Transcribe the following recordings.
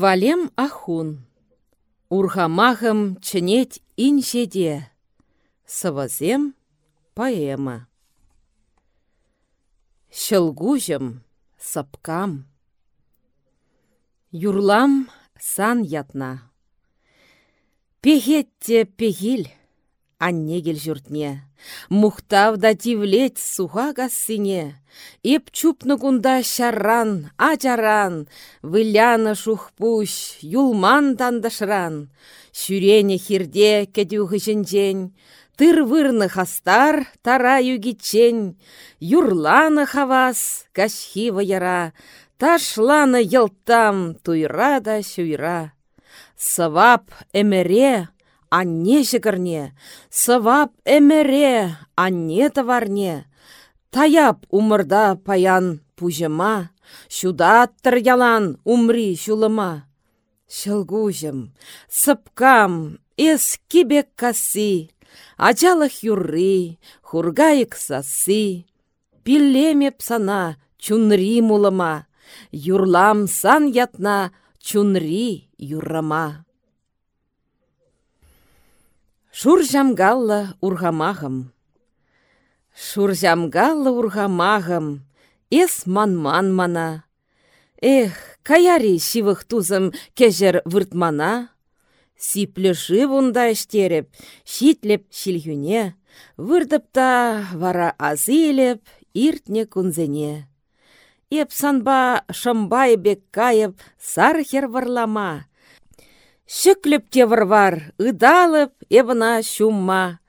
Валем ахун. Урхамахым чынет иншеде. Сывызем поэма. Шылгужым сапкам. Юрлам сан ятна. Пехетте пехил, аннегел жүртне. Мухтав да тивлет суха гассине. Эп чупны кунда шарран, ачаран, Выляны шухпуш, юлман тандашран. Шүрене хирде кәдюхы жінжен. Тыр вырны хастар тара югичен. Юрланы хавас, кашхива яра. Ташланы йылтам, туйра да шуйра. Сывап эмере, анне жігірне, сывап эмере, анне товарне. Таяп умырда паян пужыма, шудаттыр ялан умри шулыма. Шылгужым, сыпкам, эс кибек касы, ачалық юрри, хургайык сасы. Пиллемеп сана, чунри мулыма, юрлам сан ятна, чунри юррама. Шур жамгалла ургамахым. Шур жамгалла ургамахым. Эс ман-ман мана. Эх, каяри шивых тузым кежер выртмана. Сиплі живунда іштеріп, шитлеп шилгюне, вырдып та вара азилеп, иртне кунзене. Еп санба шымбай бек кайып, сархер варлама, Шүкліп теварвар, ыдалып, эбына шумма.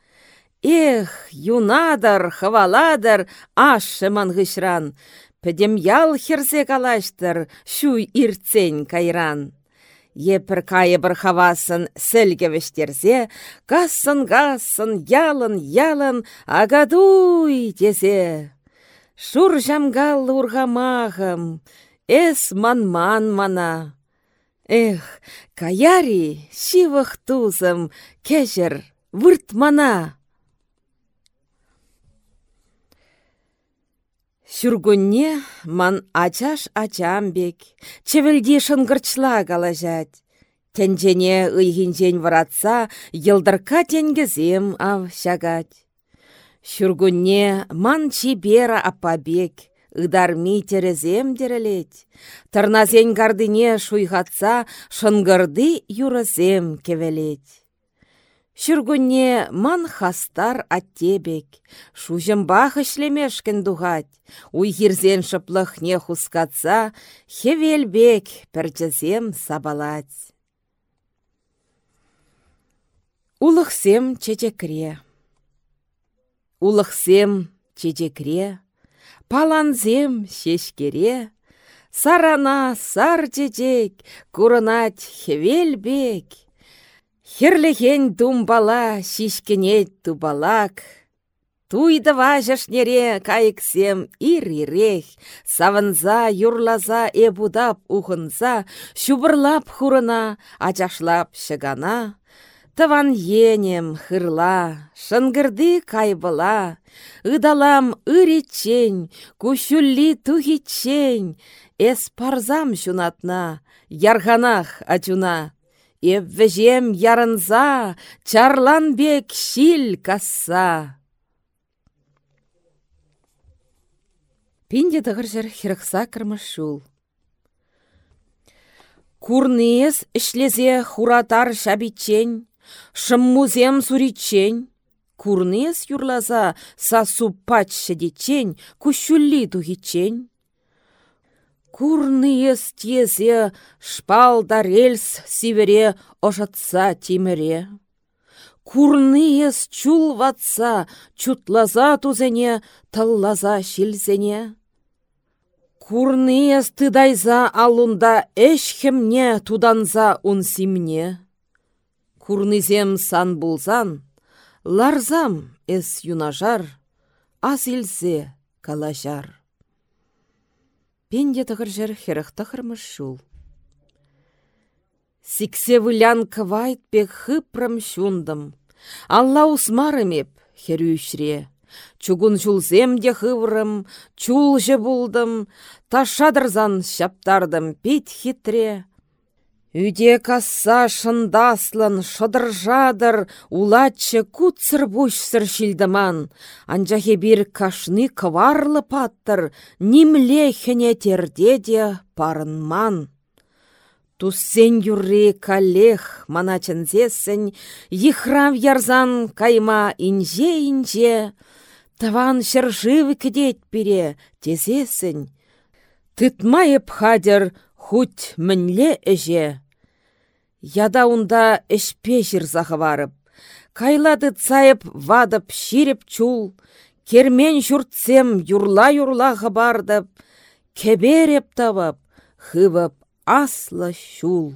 Эх, юнадар, хаваладар, ашы мангышран. Пӹдем ял херсе калаштыр, шуй ирцень кайран. Епір кайыбыр хавасын сәлгевештерсе, кассын-кассын, ялын-ялын, агадуй тезе. Шур жамгал ургамағым, эс ман-ман мана. Эх, каяри, шивых тузым, кежер, выртмана. Сүргүнне ман ачаш ачамбек, чевелде шынгырчла галажать. Тенжене ыйхинжен варатса, йылдырка тенгізем ав шагать. Сүргүнне ман чибера апабек, ыдарми терезем дерелет. Тырназен гардыне шуйхатса, шынгырды юрызем кевелет. Шүргүнне ман хастар аттебек, бах ішлемешкен дугать, уйхирзен не хускатса, хевелбек пәрчізем сабалать. Улықсем чечекре. Улықсем чечекре, паланзем шешкере, сарана сар жежек, курынать хевелбек. Херлехен тумбала, шишкенет тубалак, Туйды важашнере кайыксем ир-ирех, савынза, юрлаза, эбудап ухынза, шубырлап хурына, ачашлап шыгана, Тыван енем хырла, шынгырды кайбыла, Ыдалам ыречень, кушулли тухичень, Эс парзам шунатна, ярганах ачуна. Эввежем ярынза, чарланбек шил касса. Пинде тығыржыр хирықса кірміш шул. Ішлезе хуратар шабичень, Шыммузем суричень, курнес юрлаза сасу патчы дечень, кущулли тухичень. Курнес тезе шпал да рельс сивере ошатса тимере. Курнес чулватса чутлаза тузене, таллаза шилзене. Курнес тыдайза алунда эшхемне туданза унсимне. Курнызем сан булзан, ларзам эс юнажар, аз илсе калажар. Пенде тығыр жер херіх тығырмыш шул. Сиксе вылян квайт пек хыпрым шундым, Алла усмарымеп херюшре. Чугун де хыврым, чул же булдым, ташадырзан шаптардым пет хитре. Үде касса шындаслын, шыдыр-жадыр, улатчы кутсыр бұшсыр шилдіман. Анжахе бір кашны кварлы паттыр, нимле хене терде де парынман. Туссен юрри калех ехрав ярзан кайма инже-инже, Таван шыржывы кедет бере, тезесін. Тытмайып хадер, хуть мінле әже. Яда унда эшпе жырзағы. Кайлады цайып вадып ширіп чул. Кермен жұртсем юрла-юрла бардып. Кебереп табып, хывып аслы шул.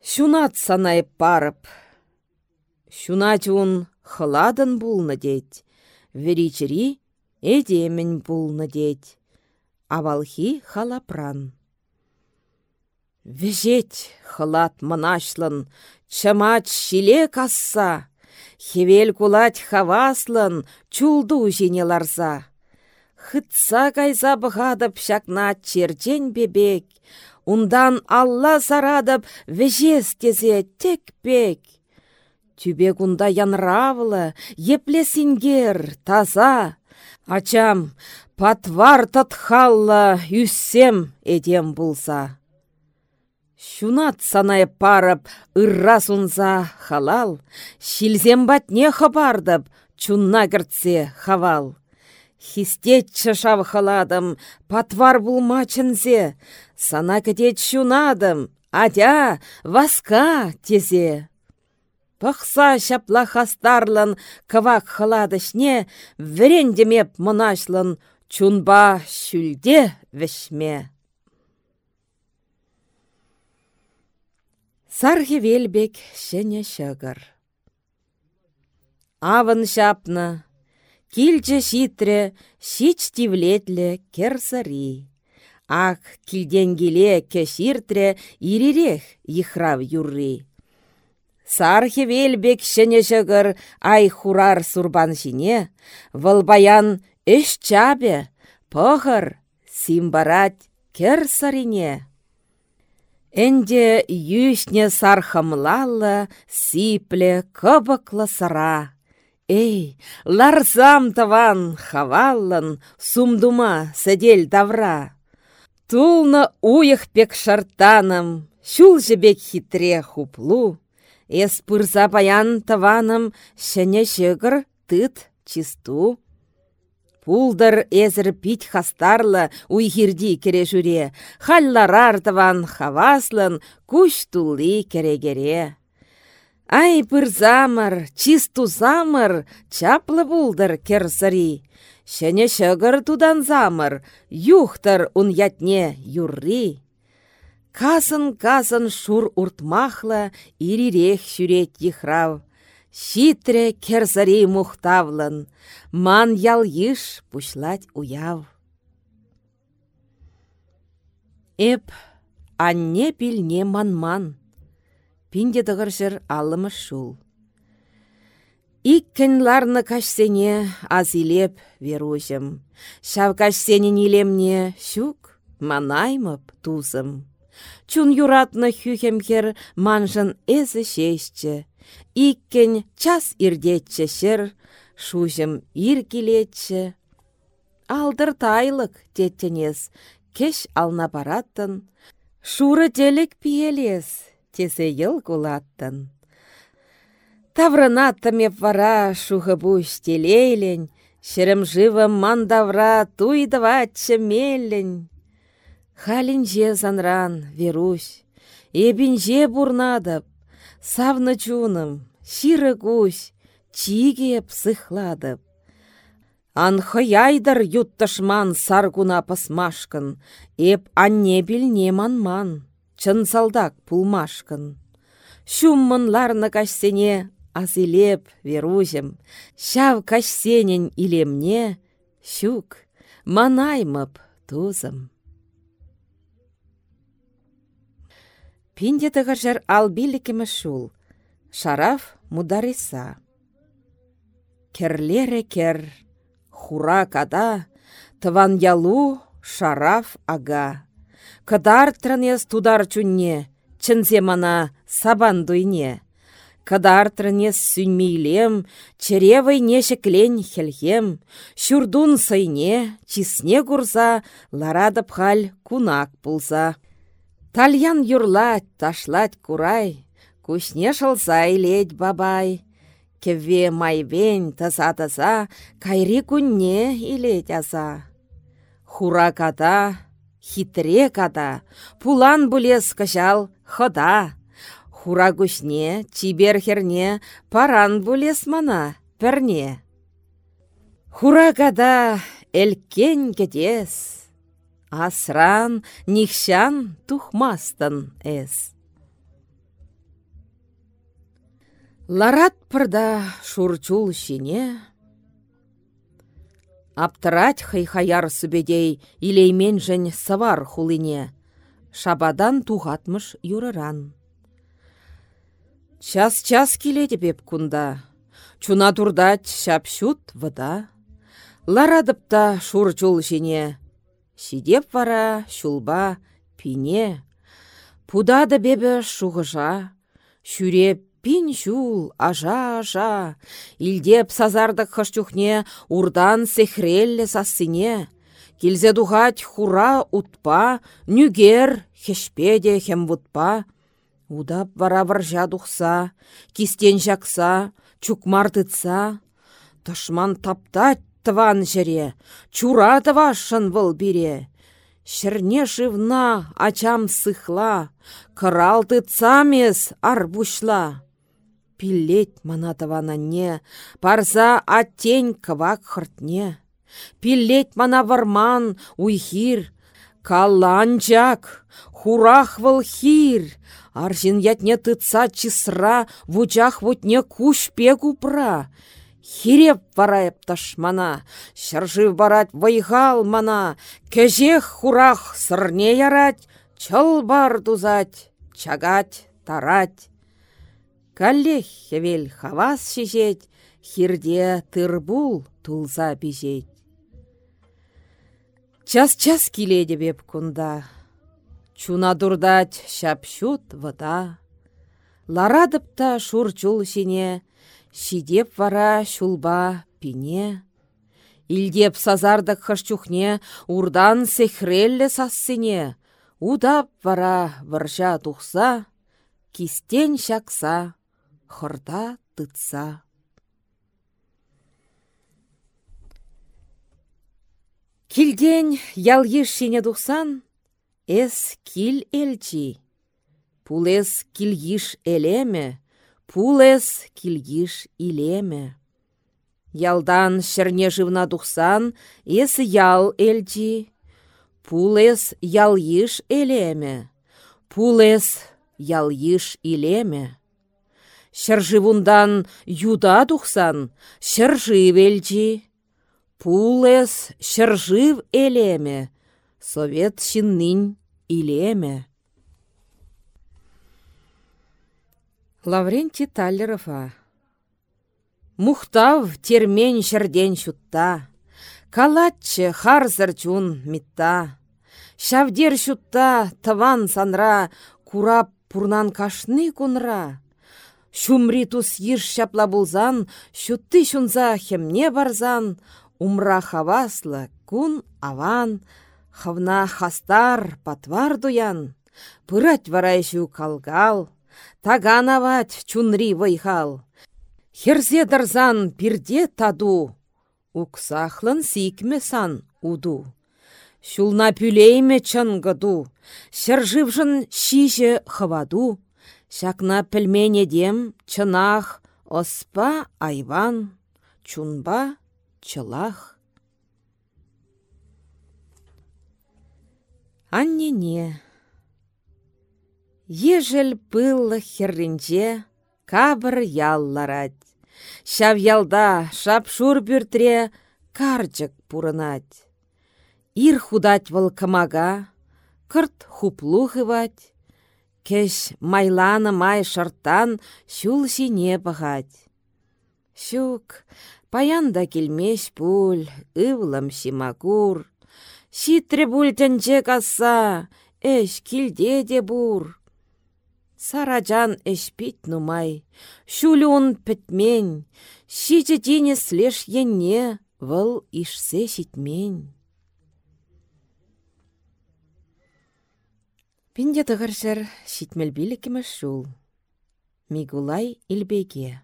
Шунат санайып барып. Шунат он хыладын булны дейт. Веричери эдемін булны дейт. Авалхи халапран. Вежет хылат мынашлын, чымат шиле касса, Хевел кулать хаваслын, чулду жіне ларза. Хытса кайза бұғадып шакна черчен бебек, Ундан алла сарадып вежес тезе тек-пек. Тюбек унда янравлы, еплесингер, таза. Ачам, патвар татхалла, юссем эдем булса. Шунат санай парып, ырра сунса халал, шилзем батне хабардып, чунна кіртсе хавал. Хистет чашав халадым, патвар булмачынзе, сана кітет шунадым, адя, васка тезе. Пықса шапла хастарлын, кывак халадышне, врендемеп мұнашлын, чунба шүлде вешме. Сархи велбек шене шығыр. Авын шапны, килче шитре, шич тивлетле керсари. Ақ килденгеле кеширтре ирирех ихрав юрри. Сархи велбек шене шығыр ай хурар сурбан шине, вылбаян үш чабе, пығыр, симбарат керсарине. Энде юшне сархамлалла, сипле, кыбыклы сыра. Эй, ларзам таван хаваллын, сумдума сәдел давра. Тулна уйых пек шартаным, шул жебек хитре хуплу. Эс пырза паян таваным, шәне тыт чисту. Пулдыр эзір пить хастарлы уйхирди кере жүре, халларартыван хаваслын күш тулли керегере. Ай замыр, чисту замыр, чаплы булдыр керсари. Шәне шығыр тудан замыр, юхтыр ун ятне юрри. Касын-касын шур уртмахлы, ирирех шүрет ехрав. Щитре керзари мухтавлын, ман ял йыш пушлать уяв. Эп, анне пилне ман-ман, пинде дығыршыр алымы шул. Иккен ларны кашсене азилеп веружым, шав кашсене нилемне щук, манаймып тузым. Чун юратны хюхемхер манжын эзі шешчі, Иккен час ирдетчі шыр, шужым ир келетчі. Алдыр тайлық теттенес, кеш ална бараттын. Шуры делік пиелес, тесе ел кулаттын. Таврынаттымеп вара шухы буш телейлен, Шерім живым мандавра туйдыватчы меллен. Халинже занран, Верусь, ебінже бурнадып, Савны чуным, ширы гусь, чиге псыхладып. Анхыяйдыр юттышман саргуна пысмашкын, Эп анне білне манман, чын салдак пулмашкын. Шуммынларны кашсене азилеп верузем, Шав кашсенен илемне, щук, манаймып тузым. Пинде тығыржыр албилікімі шул. Шараф мудариса. Керлере кер, хура када, тыван ялу шараф ага. кыдар трынес тудар чунне, чынзе мана сабан дуйне. Кыдар трынес сүнмейлем, черевой нешеклен хелхем, шурдун сайне, чисне курса, ларадып халь кунак пулса. Тальян юрлать, ташлать курай, кушне шылса илет бабай. Кеве майвен таса-таса, кайри күнне илет аса. Хура ката, хитре ката, пулан булес кышал хода. Хура күшне, чибер херне, паран булес мана, перне. Хура ката, элкен кетес. Асран, нихшан тухмастан эс. Ларат пырда шурчул шине. Аптырать хайхаяр сүбедей илеймен жын сывар хулине. Шабадан туғатмыш юрыран. Час-час келеді беп кунда. Чуна турдать шапшут вада. Ларадыпта шурчул шине. Сидеп вара шулба пине. Пудады бебі шуғыжа. Шүреп Пин жул, ажа-ажа, илдеп сазардық хыштюхне урдан сехрелле сассыне. Килзе духать хура утпа, нүгер, хешпеде хем вутпа. Удап вара варжа духса, кистен жақса, чукмартытса. Тышман таптать тыван жере, чура тывашын бире. Шывна ачам сыхла, кыралты цамес арбушла. Пилет не, парса аттень квак хыртне. Пилет мана варман уйхир, каланчак, хурах выл хир. Аржин ятне тыца чисра, вучах вутне куш пра. Хиреп варайып ташмана, шыржив барать вайхал мана, хурах сырне ярать, чыл дузать, чагать, тарать. Калле хевел хавас шешет, хирде тырбул тулса пижет. Час-час келеді беп кунда, чуна дурдать шапшут вата. Ларадыпта шур чул сине, шидеп вара шулба пине. Илдеп сазардық хышчухне, урдан сехрелле сассыне, удап вара варжа тухса, кистен шакса хырта тытса. Килден ялйыш шине тухсан, эс кил элчи. Пулес килгиш элеме, пулес килгиш илеме. Ялдан шерне живна тухсан, эс ял элчи. Пулес ялйыш элеме, пулес ялйыш илеме. Шыржывундан юда тухсан, шыржыв элчи. Пулес шыржыв элеме, совет шиннин илеме. Лаврентий Таллерова Мухтав термен шырден шутта, Калатчы харзыр чун митта. Шавдер шутта тыван санра, Курап пурнан кашны кунра. Шумри тус еш шапла булзан, шутты шунза хемне барзан, умра хаваслы, кун аван, хавна хастар патвар дуян, пырать варайшу калгал, таган авать чунри вайхал. Херзе дарзан пирде таду, уксахлын сикме сан уду. Шулна пюлейме чангаду, шыржывжын шиже хаваду, Шакна дем чынах, оспа айван, чунба чылах. Аннене. Ежел пыллы херринче, кабыр ялларать. Шав ялда, шапшур бюртре, карчык пурынать. Ир худать волкамага, кырт хуплухывать, Кеш май шырттан шул сине пахать. Щук, паянда келмеш пуль, ывлым шимакур. Шитре пуль тенче касса, эш килде де бур. Сараджан эшпит нумай, шулюн пітмен, шичі тіне слеш енне, выл ишсе шитмен. Пинде тығыршыр шитмел білікімі шул. Мигулай илбеге.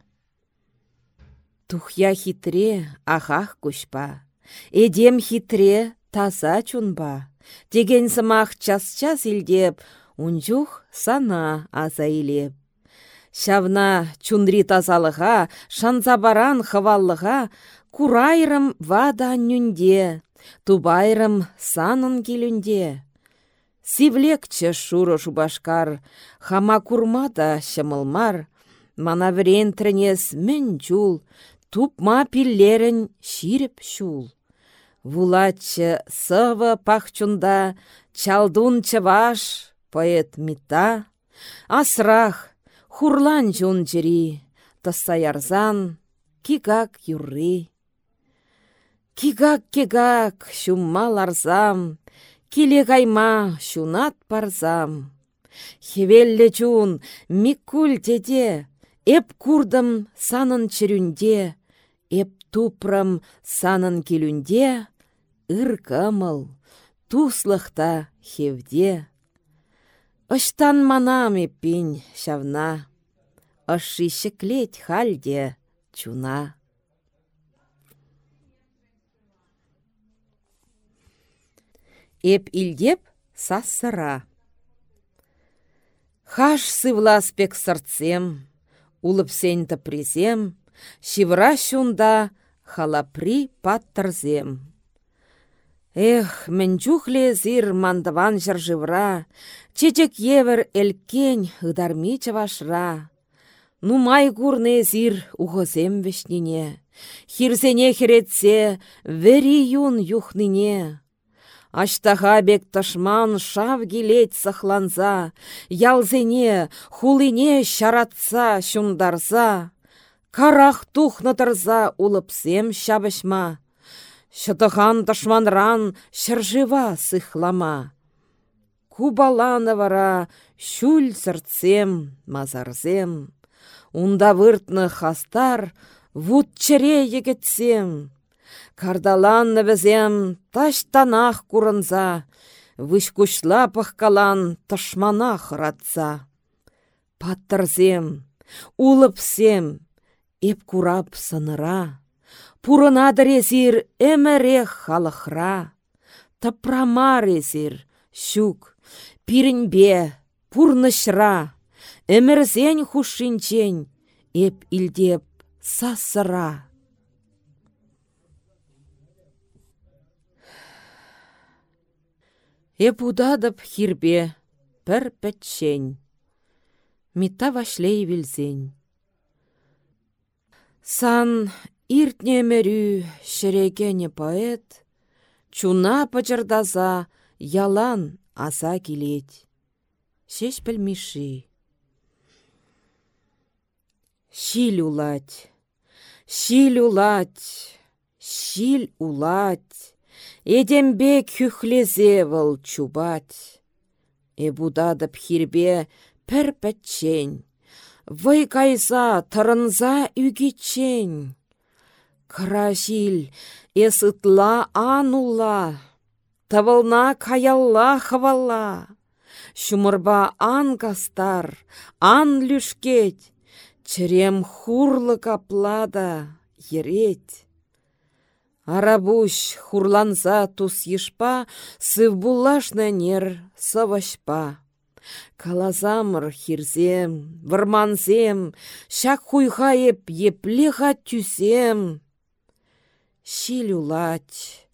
Тухя хитре ахах кушпа. Эдем хитре таза чунба. Деген сымақ час-час илдеп, унчух сана аза илеп. Шавна чунри тазалыға, шанзабаран хываллыға, курайрым вада нүнде, тубайрым санын келүнде. Сивлекче шуры шубашкар, хама курмада шымылмар, мана врен тренес мін чул, тупма пиллерін ширіп шул. Вулатчы сывы пахчунда, чалдун чываш, поэт мита, асрах, хурлан жун жири, тăссаярзан, кигак юрри. Кигак-кигак, шумма ларзам, киле кайма, шунат парзам. Хевелле чун, миккул теде, эп курдым санын чирюнде, эп тупрым санын келюнде, ыр кымыл, туслықта хевде. Ыштан манам еппин шавна, Ышы шеклет халде чуна. Эп илдеп сассыра. Хаш сывласпек сырцем, улыпсен тыпрезем, Шивра шунда халапри паттырзем. Эх, чухле зир мандыван жыржывра, Чечек евер элкен ыдарми чавашра. Нумай гурне зир ухозем вешнине, Хирзене херетсе вери юн юхныне. Аштаға бек тышман шав гилет сахланза, Ялзене, хулине шаратса, шундарза, Карах тухнатырза улыпсем шабышма, Шытыхан тышманран шыржыва сыхлама. Кубаланы вара шүл сыртсем, мазарзем. Унда выртны хастар вуд чыре егетсем. Кардаланны бізем таштанах курынза, Вышкушла пахкалан тышмана хыратса. Паттырзем, улыпсем, еп курап сыныра. Пурынадыр езір әмірех халықра. Тапрамар езір, щук, пирінбе, пурнышра. Әмірзен хушинчен, еп илдеп сасыра. Эп удадып хирбе, пір пәтшен. Мита вашлей вілзен. Сан Иртнемерю шерекене поэт, чуна пачырдаса ялан аса килет. Шеш пілміші. Шил улать, шил улать, шил улать, Эдембе күхлезе выл чубать. Эбудады пхирбе пір пәтчен, Вай кайса тұрынза үгечен. Крашил, эсытла анула, Тавылна каялла хавалла. Шумырба ан кастар, ан люшкет, Черем хурлы каплада, ерет. Арабуш хурланса тус ешпа, Сывбулашна нер савашпа. Калазамыр хирзем, варманзем, Шак хуйха еп еплеха тюсем. Шил улать,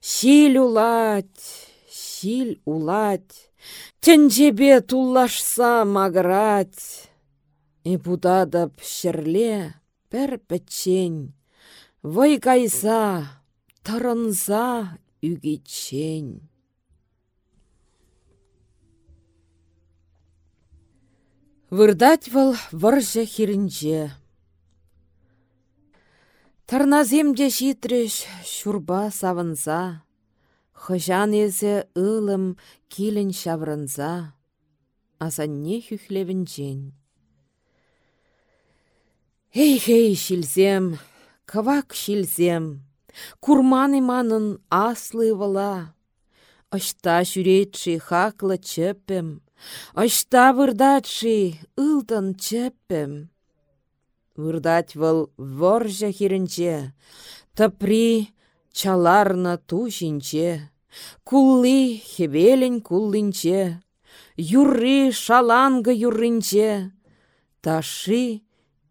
шил улать, шил улать, Тенчебе туллашса маграть. И будадып шерле пір пәтчен, Вай кайса, тарынса үгечен. Вырдать хирінже. Тарназемде шитреш шурба савынса, Хыжан езе ылым килін шаврынза, азанне жен. Эй-хей, шилзем, кывак шилзем, курманы манын аслы вала. Ашта жүретші хаклы чөпім, ашта вырдатши ылтын чөпім. Вырдать вăл воржа хирінче, тăпри чаларна тушинче, кулли хевелень куллинче, юрри шалангы юрринче, таши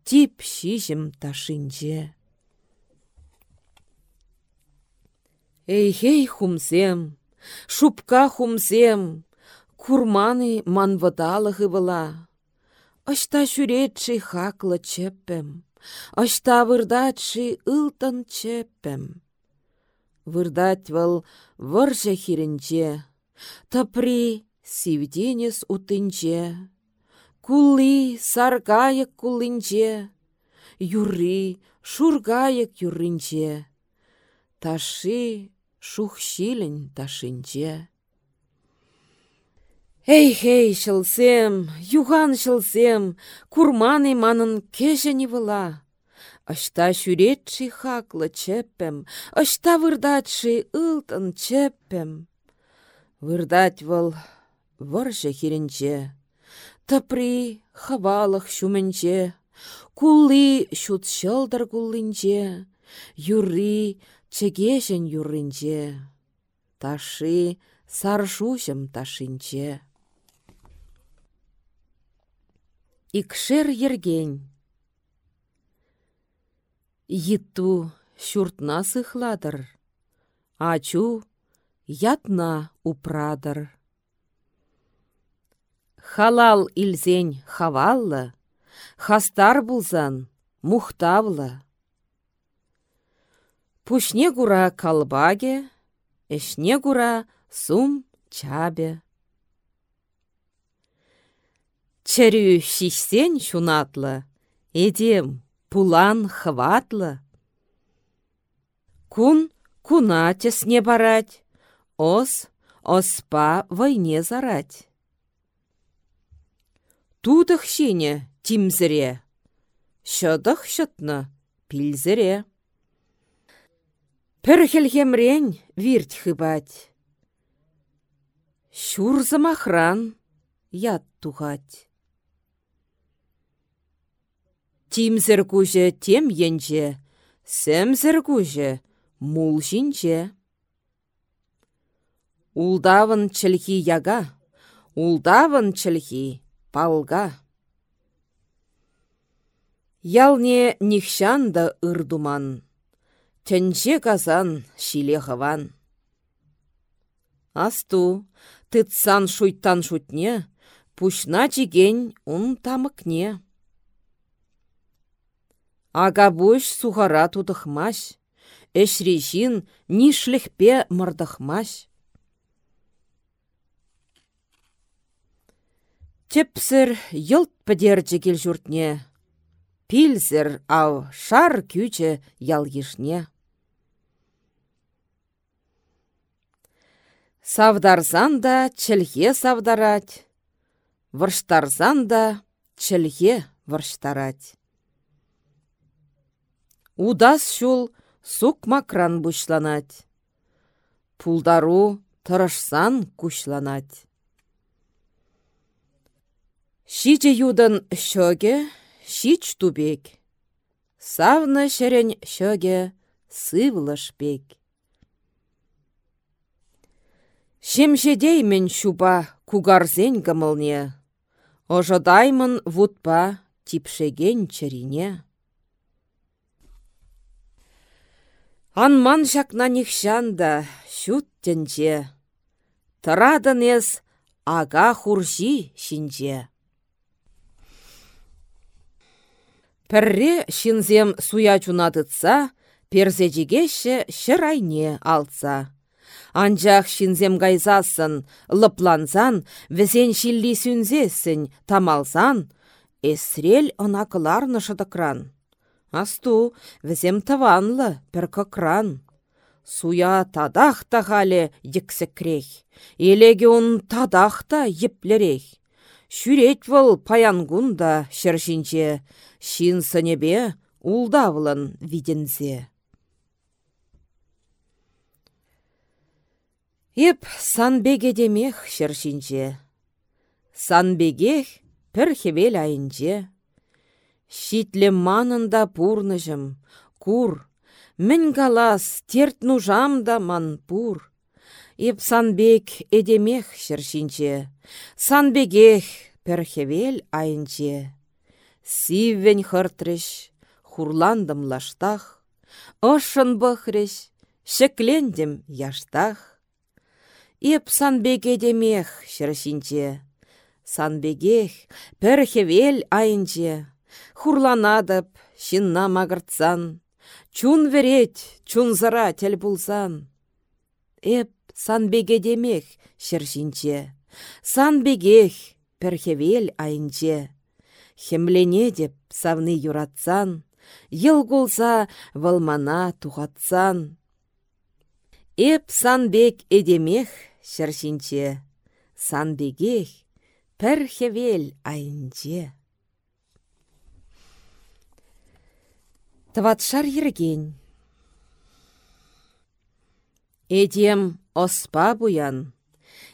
тип шишім ташинче. Эй-хей хумсем, шупка хумсем, курманы манваталығы была. Ашта жүретші хаклы чеппем, ашта вырдатши ылтан чеппем. Вырдать вал варжа хирінче, тапри сивденес утынче, кулли саргайык куллинче, юри шургайык юрринче таши шухшилін ташинче. Эй, хей, шылсем, юған шылсем, курманы манын кешені выла. Ашта шүретші хаклы чеппем, ашта вырдатши ылтын чеппем. Вырдать выл варжа хиренче, тапри хавалық шуменче, кулли шут шылдар куллинче, юри чегешен юрринче, таши саршушым ташинче. Икшер ергень. Йытту шуртна сыхладыр, ачу ятна упрадыр. Халал илзень хаваллы, хастар булзан мухтавлы. Пушне гура калбаге, эшне гура сум чабе. Чәрі шишсен шунатлы, эдем пулан хватлы. Кун куна тесне барать, ос оспа войне зарать. Тудых шине тимзіре, шыдық шытны пилзіре. Пірхілгемрен вирт хыбать. Шур замахран ят туғать. Тимзір күжі тем енже, сәмзір күжі мул жинже. Улдавын чілхи яга, улдавын чілхи палга. Ялне нихшанда ырдуман. Тәнже казан шиле хыван. Асту, тытсан шуйттан шутне, пушна жеген ун тамыкне. Ага буш сухара тудықмаш, әшрежін нишліхпе мырдықмаш. Тепсір йылт пӹдерчі кел Пилзір ау шар кючі ял ешне. Савдарзан да чілге савдарать, варштарзан да чілге варштарать. Удас шул сук макран бушланать. Пулдару тұрышсан кушланать. Шиче юдан шөге, шич тубек. Савны шерен шөге, сывлыш бек. Шемшедеймен шуба кугарзен гымылне. Ожодаймын вутпа типшеген чарине. Анман жакна нихшанда шут тенче. Тырадынес ага хуржи шинче. Пірре шинзем суя чунатытса, перзежігеші шырайне алса. Анчах шинзем гайзасын, лыплансан, візен шилли сүнзесін, тамалсан, эсрел ынакыларны шыдыкран. Асту, візем таванлы, пір кран. Суя тадах та халі ексекрех. Елеге он тадах та еплерех. Шүрет выл паянгунда шыршинче, шин сынебе улдавлын видензе. Еп санбеге демех шыршинче. Санбегех пір хевел айынче. Шитле манында пурныжым, кур, мін галас терт нужам да ман пур. Еп санбек эдемех шыршинче, санбегех пірхевел айынче. Сиввен хыртрыш, хурландым лаштах, ышын бұхрыш, шеклендім яштах. Еп санбек эдемех шыршинче, санбегех пірхевел айынче, хурланадып, шинна мағыртсан, чун верет, чун зыра тел булсан. Эп санбеге демех шыршинче, санбегех пірхевел айынче. Хемлене деп савны юратсан, ел гулса валмана тухатсан. Эп санбек эдемех шыршинче, санбегех пірхевел айынче. Тватшар ерген. Эдем оспа буян,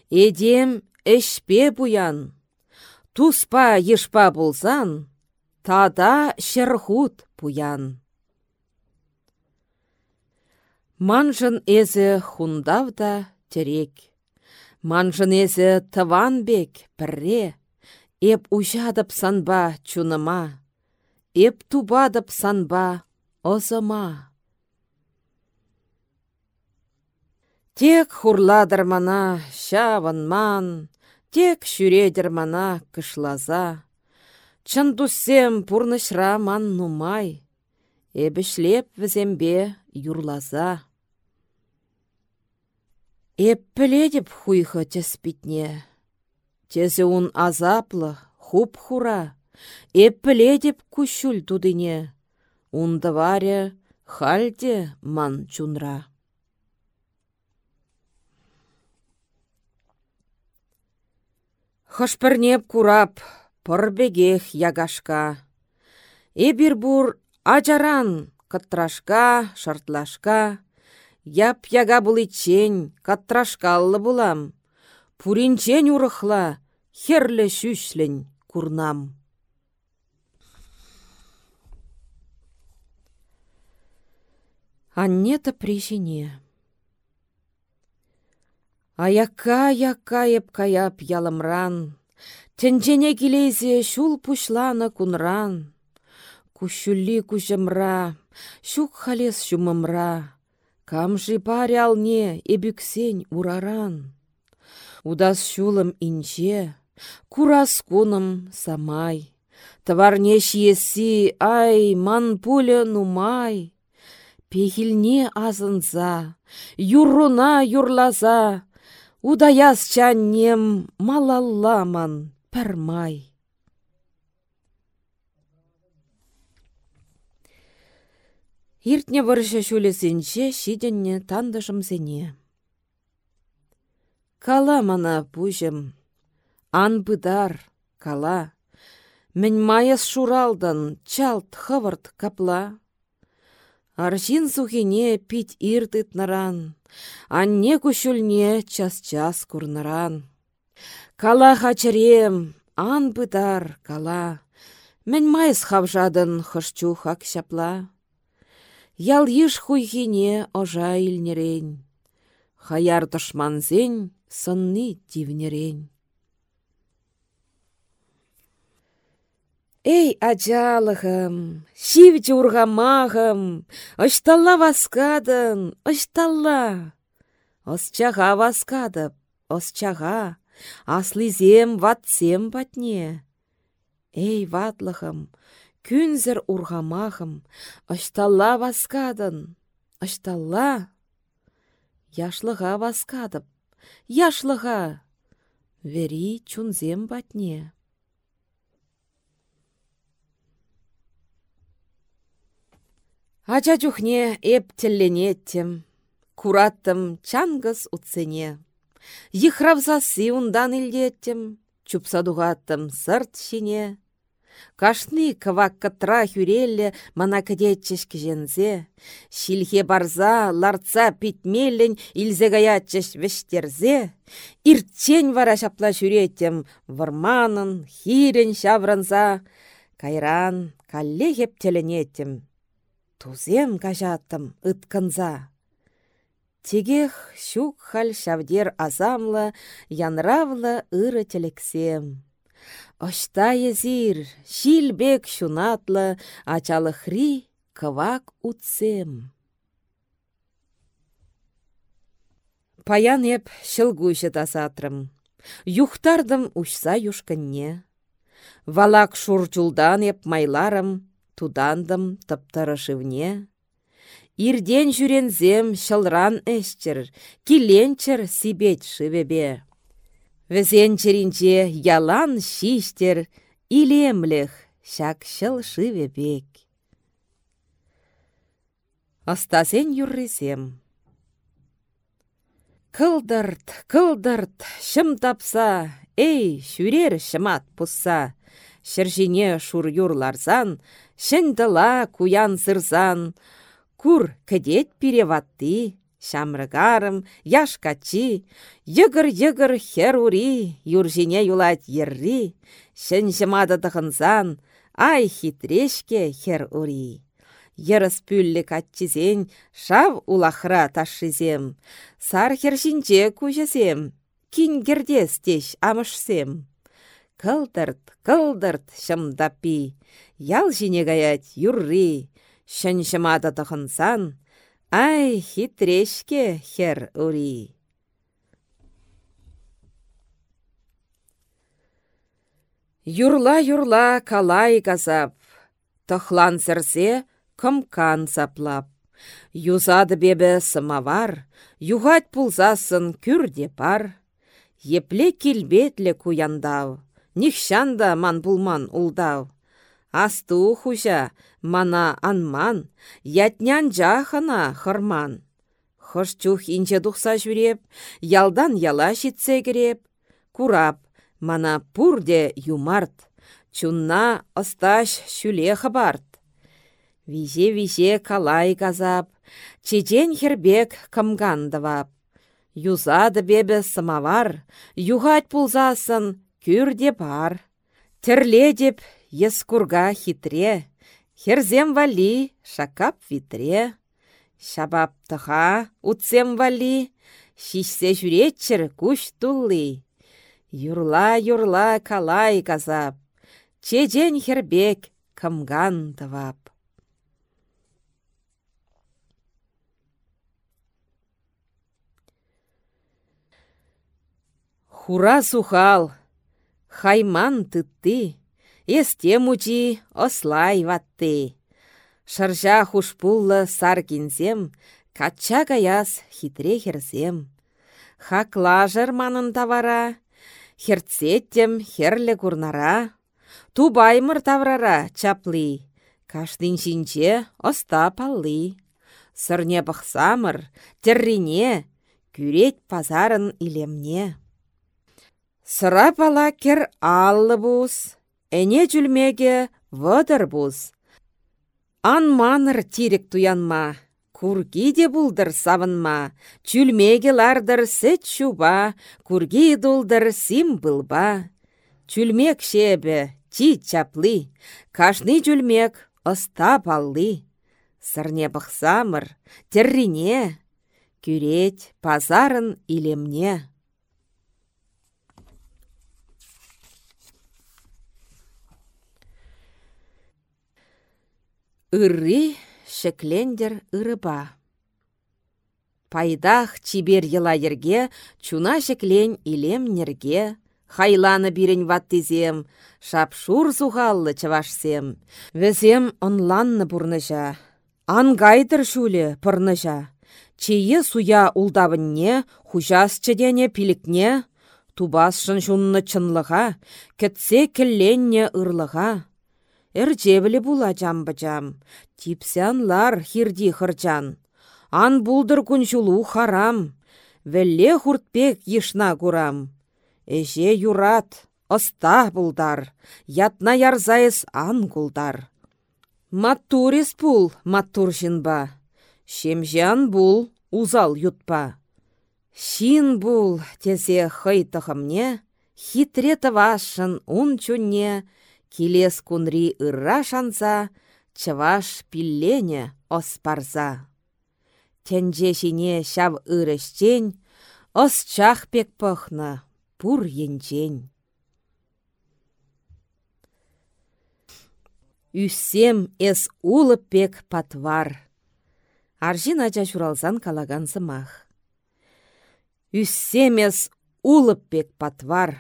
эдем эшпе буян, туспа ешпа булзан, тада шерхут буян. Манжын эзі хундавда терек, манжын эзі бек пірре, эп ужадып санба чуныма, эп тубадып санба озыма. Тек хурладыр мана ман, тек шүредір мана кышлаза. Чын дуссем пурнышра ман нумай, эбішлеп візембе юрлаза. Эп піледіп хуйхы теспитне, тезе ун азаплы, хуп хура, эп піледіп күшіл тудыне, Унды варе хальде ман чунра. Хышпірнеп курап, пырбегех ягашка. Эбір бур ажаран кытрашка, шартлашка. Яп яга буличен, катрашкаллы булам. Пуринчен урыхла, херлі шүшлін курнам. Аннета при жіне. Аяка яка каяп ялымран, Тенчене келезе шул пушланы кунран. Кущулли кужымра, шук халес шумымра, Камжи паре алне эбюксен ураран. Удас инче, курас куным самай. Таварне шиеси, ай, ман пуле нумай. Пехилне азынса, юруна юрлаза, Удаяс чаннем малалламан пәрмай. Иртне варыша шулесенче шиденне зене. Кала мана пужым, ан быдар, кала. Мен майас шуралдан, чалт хывырт капла. Аршин сухине пить наран, Анне кушульне час-час курныран. Кала хачырем, ан пытар, кала. Мен майс хавжадын хышчу хак шапла. Ял еш хуйхине ожа илнерен. Хаяр тышманзен сынны тивнерен. Эй, ачалығым, шивчі урғамағым, ұшталла васкадын, ұшталла. Осчаға васкадып, осчаға, аслизем ватсем батне. Эй, ватлығым, күнзір урғамағым, ұшталла васкадын, ұшталла. Яшлыға васкадып, яшлыға, вери чунзем батне. Ача чухне эп телленеттем. кураттым чангыс утсене. Йыхравзасы ундан илдеттім, чупсадуғаттым сырт шине. Кашны кывак кытра хүрелле мана кедетчеш кіжензе. Шилхе барза, ларца питмеллен илзе гаятчеш вештерзе. Иртчен вара шапла жүреттем, варманын, хирен шавранза. Кайран, калле теленеттім. Тузем кажаттым, ыткынза. Тегех щук халь шавдер азамла, янравла ыры телексем. Ошта езир, шилбек шунатлы, ачалыхри кывак утсем. Паян еп шылгуйшы тасатрым. Юхтардым ушса юшканне. Валак шурчулдан еп майларым, тудандым тыптырышывне. Ирден жүрензем шылран әшчір, киленчір сибет шывебе. Візен чірінче ялан шиштер, илемліх шак шыл шывебек. Астасен юрресем. Кылдырт, кылдырт, шым тапса, эй, шүрер шымат пусса. Шыржине шур юрларзан, шындыла куян сырзан, Кур кедет переватты, шамрыгарым, яшкачи, йыгыр-йыгыр хер ури, юржине юлать ерри, тығынзан, ай хитрешке хер ури. Ерыс пүллі катчизен, шав улахра ташшызем, сар хершинче күжесем, кингердес теш амышсем. Кылдырт, кылдырт шымдапи, ял жіне гаят юрри, Шыншымады тұхынсан, ай, хитрешке хер ури. Юрла-юрла калай казап, тұхлан сірсе кымкан саплап. Юзады бебі сымавар, юғат пулзасын күрде пар. Епле келбетлі куяндау, нихшанда ман пулман улдау. Асту мана анман, ятнян жахана хырман. Хышчух инче тухса жүреп, ялдан яла шитсе кереп. Курап, мана пурде юмарт, чунна ысташ шүле хабарт. Виже-виже калай казап, чечен хербек кымгандывап. Юзады бебе самавар, юғать пулзасын, күрде бар. Тірле деп ес курга хитре, херзем вали, шакап витре. Шабап тыха, утсем вали, шишсе жүретчір күш тулли. Юрла-юрла калай казап, чежен хербек кымган тывап. Хура сухал, хайман тытты, Есте мучи ослай ватты. Шыржа хушпуллы сар кинсем, кача каяс хитре херсем. Хакла манын тавара, херцеттем херле курнара. Тубаймыр таврара чаплы, каштын шинче оста паллы. Сырне пықсамыр, террине, күрет пазарын илемне. Сыра пала кер аллы бус, Әне жүлмеге вăдăр бұз. Анманыр тирек туянма, Курги де бұлдыр савынма, Чүлмеге лардыр сет шуба, Курги дулдыр сим былба. Чүлмек шебі, ти чаплы, Кашны жүлмек оста баллы. Сырне бұқсамыр, террине, Күрет пазарын илемне. Ырри шеклендер ырыба. Пайдах чибер йыла ерге, чуна шеклен илем нерге, хайланы бирен ваттизем, шапшур зуғаллы чавашсем, везем онланны бұрныжа. Ангайдыр шуле пырныжа. Чейі суя улдавынне, хужас чедене пилікне, тубасшын жунны чынлыға, кетсе келленне ырлыға. Эрчевле була жам. Типсянлар хирди хырчан. Ан булдыр күнчулу харам. Велле хуртпек ешна курам. Эже юрат, оста булдар. Ятна ярзайыз ан кулдар. Маттурис пул, маттур жинба. Шемжан бул, узал ютпа. Шин бул, тесе хый тахымне, хитре вашын ун чунне, килес кунри ырра шанса, чываш пиллене оспарза. Тенже шине шав ырышчен, ос чах пек пăхнă, пур енчен. Үссем эс улы пек патвар. Аржин ача çуралсан калаган сымах. Үссемес улып пек патвар.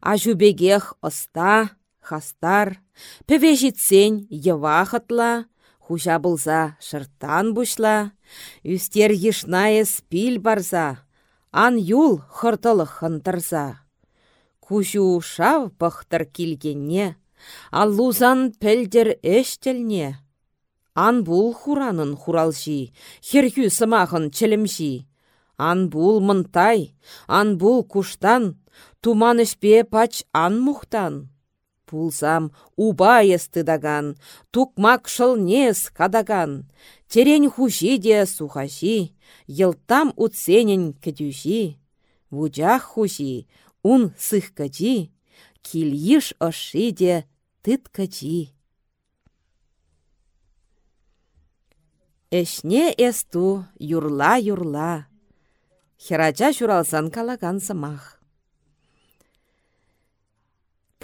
Ажубегех оста, хастар, певежитсен евахатла, хужа булза шыртан бушла, үстер ешнайыз пил барза, ан юл хыртылы хынтырза. Кужу шав пăхтăр килгенне, аллузан пӹлдер ӹштелне. Ан бул хуранын хуралши, херхü сымахын чӹлемши. Ан бул мынтай, ан бул куштан, туман ішпе пач ан мухтан. Пулсам уба естыдаган, тукмак шылнес кадаган, терен хуши де сухаши, йылтам утсенен кедюши. Вучах хуши, ун сыхкачи, кильиш ыши де. Эшне эсту юрла-юрла, Херача çуралсан калаган сымах.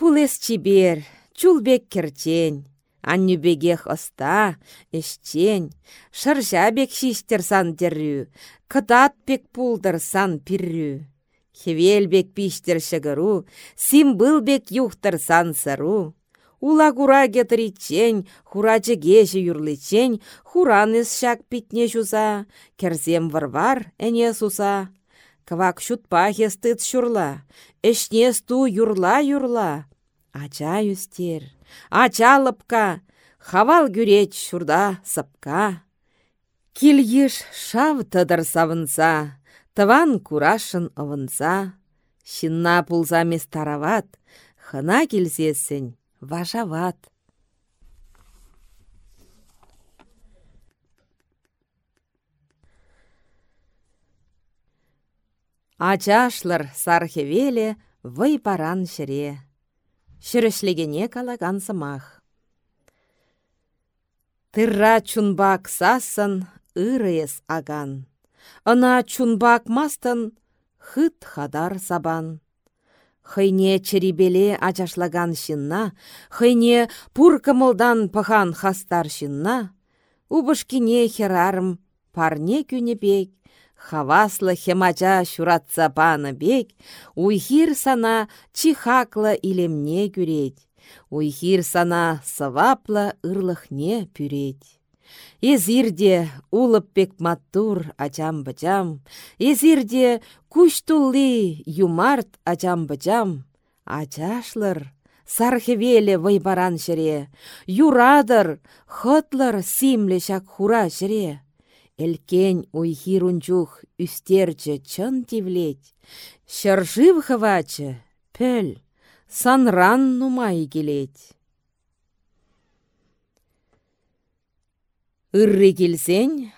Пулес чибер, чулбек керчен, Аннюбегех оста, эшчен, шыржа бек шистер сан террю, кытат бек пулдыр сан пиррю. Хевел бек пиштер шығыру, симбыл бек юхтыр сан сыру. Ула кура кетричен, хурачы кеші юрличен, хураныс шак питне жуза, керзем варвар әне суса. Квак шутпа хестыт шурла, эшнес ту юрла-юрла. Ача юстер, ача лыпка, хавал гюреч шурда сапка. Килйыш шав тыдыр савынса, тыван курашын ывынса. Шинна пулза тарават, хына келсесін, важават. Ачашлар сархевеле вăй паран çре. Шӹрӹшлегене калаган сымах. Тырра чунбак сасын ырыес аган. Ына чунбак мастын хыт хадар сабан. Хыйне черибеле ачашлаган çынна, хыйне пур кымылдан пăхан хастар çынна, убышкине херарым парне күнепек, хаваслы хемача çуратса паны бек, уйхир сана чихаклы илемне күреть, уйхир сана сываплы ырлыхне пюреть. Езирде улып пек маттур ачам-бычам, Езирде күш тулли юмарт ачам-бычам, Ачашлыр, сархевеле вайбаран шыре, Юрадыр, хытлыр симле шак хура шыре. Элкен уйхирунчух үстерче чын тивлеть, Шыржив хывачы, пөл, санран нумай келеть. Үррі келсен.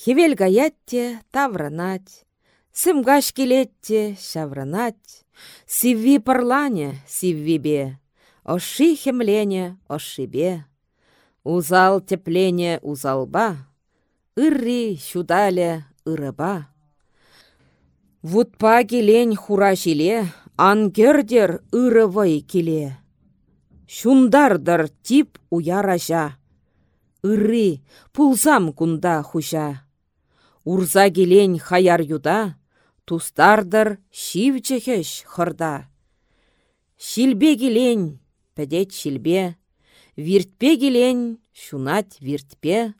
Хевел гаятте тавранать, Сымгаш келетте шавранать, Сивви парлане сиввибе, Оши хемлене ошибе. Узал теплене узалба, Үрри шудале ырыба. Вутпа келень хура жиле, Ангердер ырывай келе. Шундардар тип уяража. Үрри, пулзам кунда хужа. Урза келен хаяр юда, тустардар шивчехеш хырда. Шилбе келен, пәдет шилбе, виртпе келен, шунать виртпе.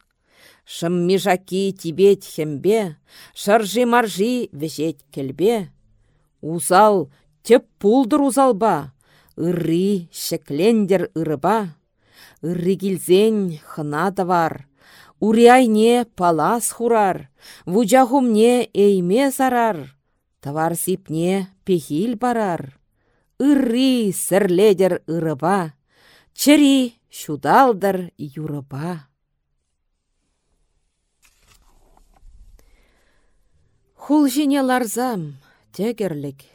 Шым межаки тибет хембе, шаржи-маржи вешет келбе. Узал, теп пулдыр узалба, Ырри, шеклендер ырыба. Ырри килзен хына тавар. Уриайне палас хурар, вучахумне эйме сарар, тавар сипне пехил барар. Ырри сірледер ырыба, чыри шудалдыр юрыба. Хул жіне ларзам, тегерлік.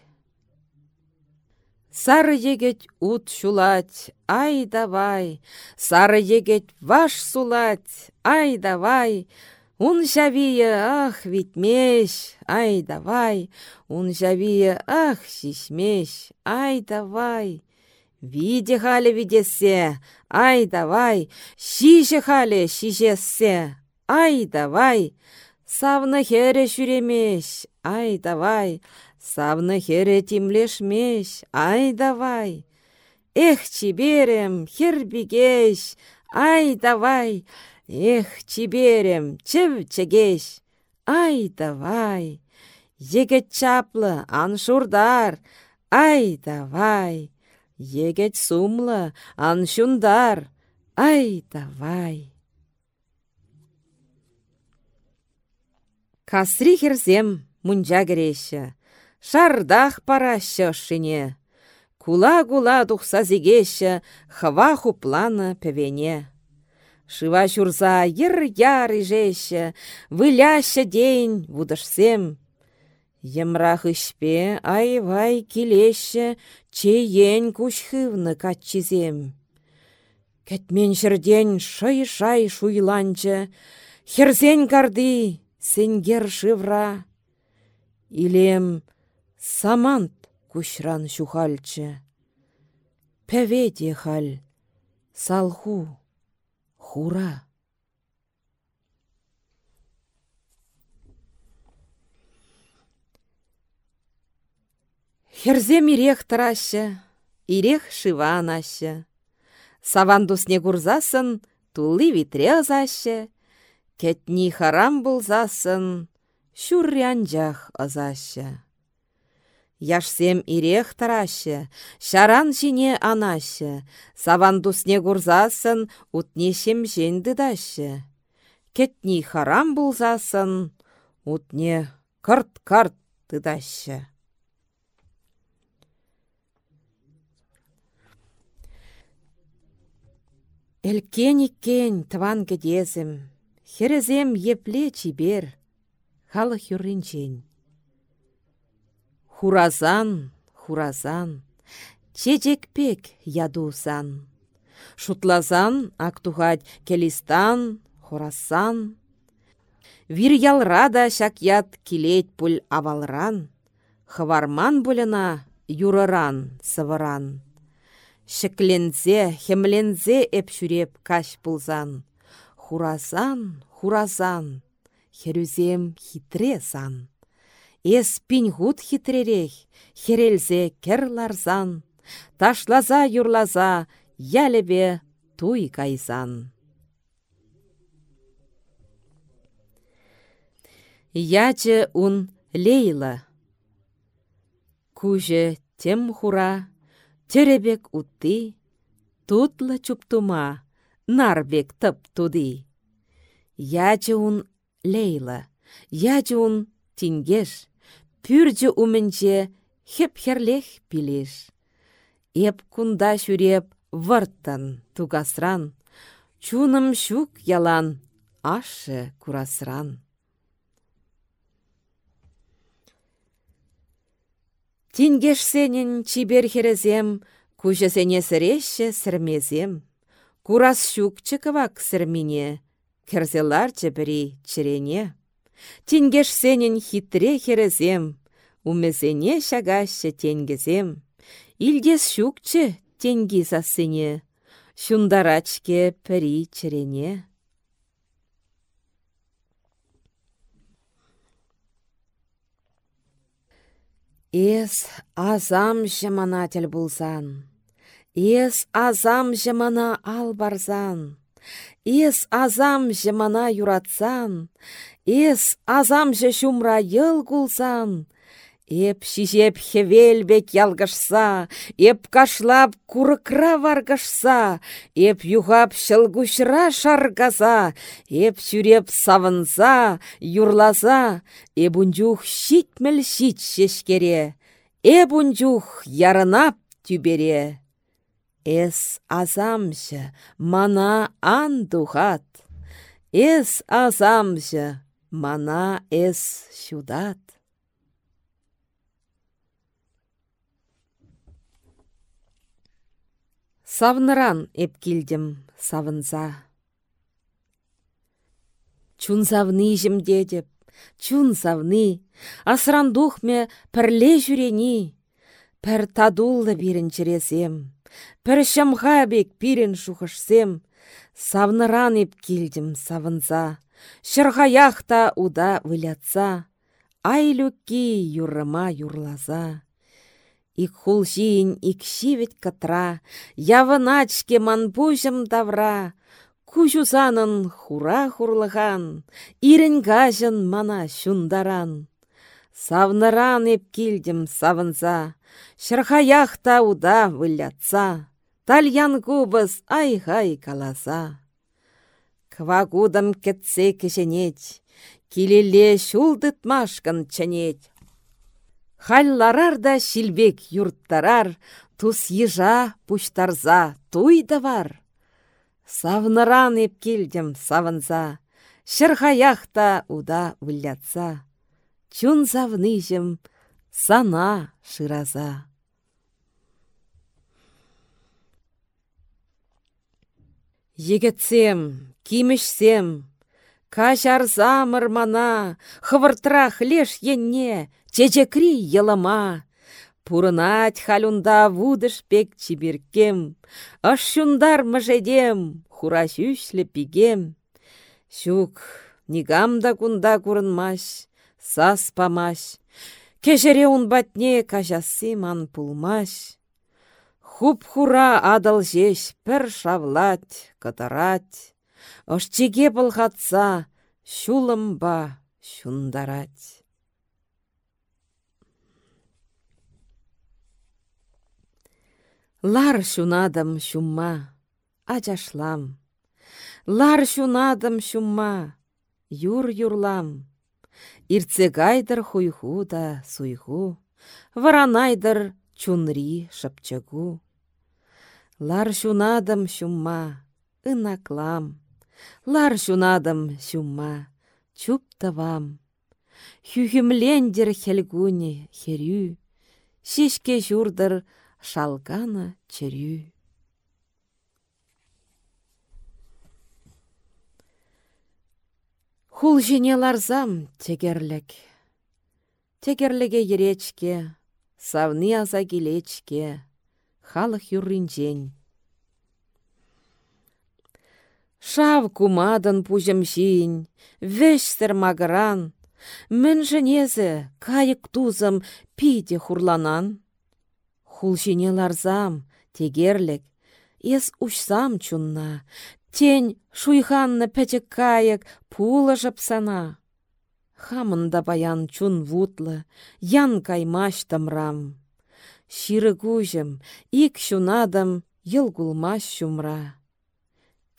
Сары егет ут шулать, ай давай, Сары егет ваш сулать, ай давай, Ун жавие ах витмеш, ай давай, Ун жавие ах шишмеш, ай давай. Виде хале видесе, ай давай, Шише хале шишесе, ай давай. Савны хере шүремеш, ай давай, Савны хере тимлешмеш, ай давай. Эх, чиберем, хербигеш, ай давай. Эх, чиберем, чив чегеш, ай давай. Егет чаплы, аншурдар, ай давай. Егет сумлы, аншундар, ай давай. Касри херзем мунжа Шардах парашы шине. Кула-гула тухса зигеші, хва хуплана певене. Шыва шурза йыр-яр ижеші, выляща день вудышсем. Емрах ишпе айвай келеші, чейен кушхывны катчизем. Кәтмен шырден шай-шай шуйланчы, херзен карды, сенгер шывра. Илем Самант кушран шухальче. Пәведе хал, салху, хура. Херзем ирех тарашы, ирех шиван ашы. Савандусне курзасын, тулы витре азашы. Кетни харам булзасын, шуррянжах азашы. Яшсем ирех тарашы, шаран жіне анашы, савандусне курзасын, утнешем женді дашы. Кетні харам бұлзасын, утне кырт-карт тыдашы. Элкен-иккен тван кедезім, херезем епле чибер, халы хюрринчен. Хуразан, хуразан, чечекпек ядусан. Шутлазан, актухать келистан, хорасан. Вир ялрада шакят килет пуль авалран. Хварман булена юраран сывыран. Шеклензе, хемлензе эпшүреп каш пулзан. Хуразан, хуразан, херюзем хитре сан. Эс пиньгут хитререх, херелзе кер ларзан, ташлаза юрлаза, ялебе туй кайзан. Яче ун лейла. Куже тем хура, теребек утты, тутлы чуптума, нарбек тып туды. Яче ун лейла, яче ун тингеш, пүрже умменнче хеп херлех пилеш. Эп кунда шүреп вырттан тугасран, чуным шук ялан, ашы курасран. Тингеш сенен чибер херезем, сене сіреші сірмезем. Курас шук чыкывак сірмине, керзеларчы бірі чирене. Тингеш сенен хитре херезем, умезене шагашы тенгізем. Илдес шукчы тенги засыне, шундарачке пірі чірене. Эс азам жымана тіл бұлзан, Эс азам жымана ал барзан, Эс азам жымана юратсан, Эс азамжы шумра йыл Эп шишеп хевелбек ялгашса, эп кашлап курыкра варгашса, эп юғап шылгушра шаргаза, эп сүреп савынса, юрлаза, эп унчух щитмел щит шешкере, эп унчух ярынап тюбере. Эс азамшы, мана ан духат, эс азамшы, мана эс шудат. Савныран эпкилдім савынса. Чун савны деп, чун савны, асран духме пірле жүрені, пір тадуллы бірін чіресем, пір шамға бек бірін шухышсем, савныран эпкилдім савынса, шырғаяқта уда вылятса, айлюкки юрыма юрлаза. Ик хулжин, ик шивет катра, явыначке манпужым тавра, Кужузанын хура хурлыған, ирін ғажын мана шундаран. Савныран епкилдім савынза, шырхаяқта уда вылятса, Тальян губыз ай-гай каласа. Квагудым кетсе кешенет, килеле шулдытмашкын ченет, Халларар да шилбек юрттарар, тус ежа пуштарза туйда бар. Савныран епкелдем савынза, Шырхаяхта уда вылятса. Чун завныжым сана шыраза. Егетсем, кимешсем, Кашарза мырмана, хывыртрах леш енне, Чечекри йылыма, Пурынать халюнда вудыш пек чибиркем, Ашшундар мыжедем, хура шүшлі пигем. Шук, нигамда кунда курынмаш, сас памаш, Кешере батне кажасы ман пулмаш. Хуп-хура адал жеш пір шавлать, катарать, Ошчеге пылғатса, шулымба шундарать. Лар шунадым шумма, ачашлам. Лар шунадым шумма, юр юрлам. Ирцегайдыр хуйху да суйху, варанайдыр чунри шапчагу. Лар шунадым шумма, ынаклам. Лар шунадым шумма, чуптавам. Хюхімлендер хелгуне херю, шишке журдыр шалгана черю. Хул жіне ларзам тегерлік. Тегерліге еречке, савны аза келечке, халық юрринчен. Шав кумадан пужемшин, вешсір магран, мін женезе кайык тузым пиде хурланан. Хулшине ларзам, тегерлік, ес ұшсам чунна, тень шуйханны пәчік кайык пулы жапсана. Хамында баян чун вутлы, ян каймаш тамрам. Ширы гужым, ик шунадым, йылгулмаш шумра.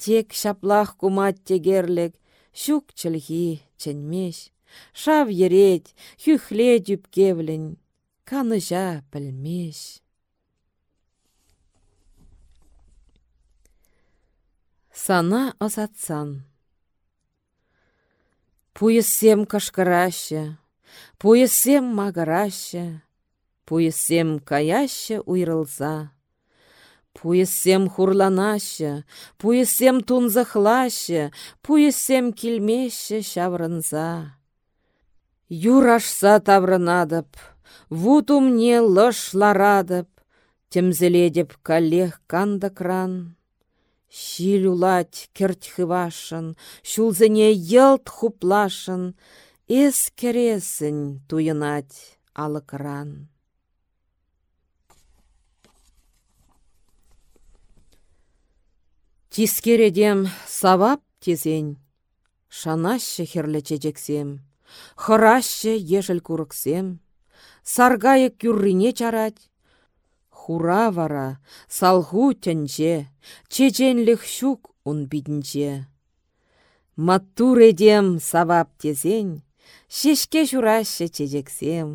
Тек шаплах кумат тегерлік, шук чілхи ченмеш, шав ерет, хюхле дүпкевлін, каныжа пілмеш. Сана азатсан. Пуйысем кашкараще, пуйысем магараще, пуйысем каяще уйрылза. Пуйысем хурланаще, пуйысем тунзахлаще, пуйысем килмеще шаврынза. Юрашса таврынадып, вутумне лыш ларадып, темзеледеп калех кандакран. Шил улать вашын, шулзыне йылт хуплашын, эс кересін туйынать алықран. Тискередем савап тезен, шанашы херлі чечексем, хырашы ежіл курықсем, саргайы кюррине чарать. Хура вара, салху тенче, чеченлік щук ун бидінче. Маттур едем савап тезен, шешке журашы чечексем,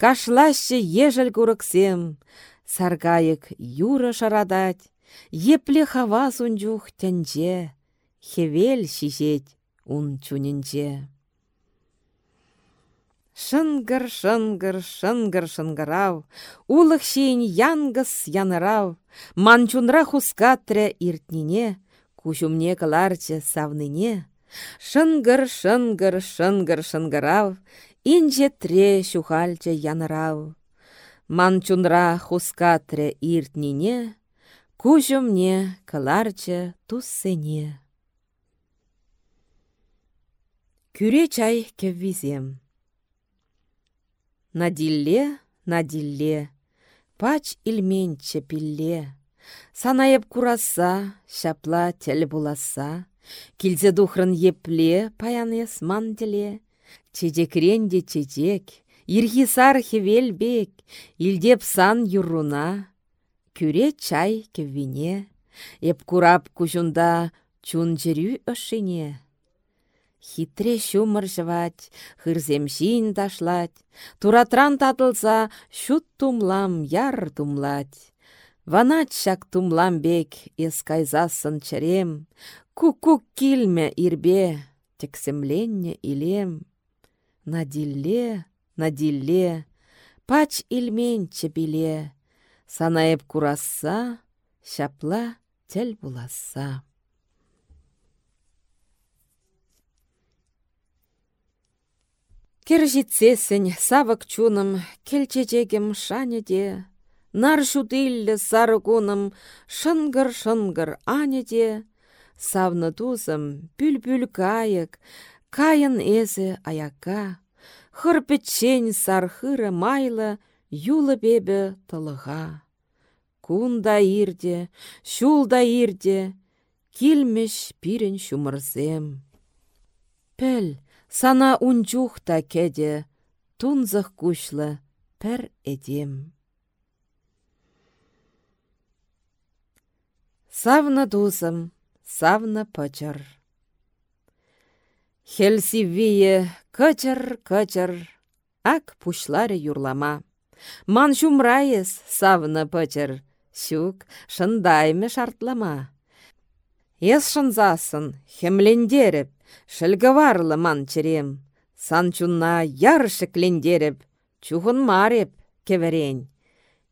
кашлашы ежел курыксем, саргайык юры шарадать, епле хава сунчух тенче, хевел шишет ун чуненче. Шынгыр, шынгыр, шынгыр, шынгырау, улық шейін янгыс янырау, манчунра хускатря иртнине, кушумне кыларчы савныне. Шынгыр, шынгыр, шынгыр, шынгырау, инже тре шухальчы янырау. Манчунра хускатря иртнине, кушумне кыларчы туссене. Күре чай кеввизем. Надилле, надилле, пач илменче пилле. Санайып кураса, шапла тел буласа. Килзе духрын епле, паянес мантеле. Чечекренде чечек, ирхисар хевелбек, илдеп сан юруна. Күре чай кеввине, еп курап кужунда чун жерю ышине. Хитре жывать, хырзем жин ташлать, Туратран татылса, шут тумлам яр тумлать. Ванат шак тумлам бек, ескайзасын чарем, Кукук килме ирбе, тексемленне илем. Надилле, надилле, пач илменче биле, Санаеп курасса, шапла тел буласса. Кержитсесін савык чуным, келчечегім шанеде, нар шутиллі сары куным, шынгыр-шынгыр анеде, савны тузым, бүл-бүл кайык, кайын эзі аяка, хырпетчен сархыры майлы, юлы бебі тылыға. Кунда ирде, шулда ирде, килмеш пирен шумырзем. Пәл, Сана та кеде, тунзық күшлі пір едем. Савна дузым, савна пачыр. Хелси вие кычыр-кычыр, ак пушлары юрлама. Ман савна пачыр, щук шындаймы шартлама. Ес шынзасын, хемлендеріп, Шілгіварлы ман черем. Санчунна яршы клендеріп, чухын мареп кеверен.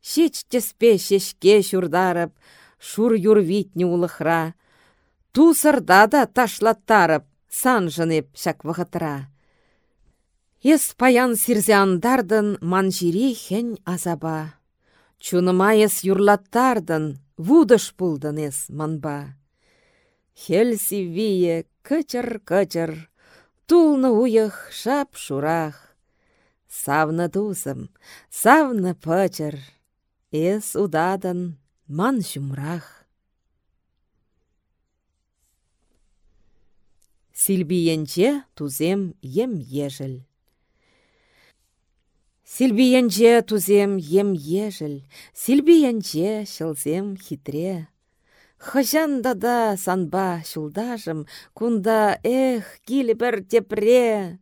Шеч теспе шешке шурдарып, шур юрвитне улықра. Тусырда да ташлаттарып, сан жынеп шак. Ес паян сирзяндардын манжири хен азаба. Чуныма ес юрлаттардын, вудыш пулдын ес манба. Хелси вие кычыр-кычыр, тулны уйых шап шурах. Савны тусым, савны пычыр, эс удадын ман жумрах. Силбиенче тузем ем ежіл. Силбиенче тузем ем ежіл, силбиенче шылзем хитре. Хыжанда да санба шулдажым, кунда эх, килі бір тепре.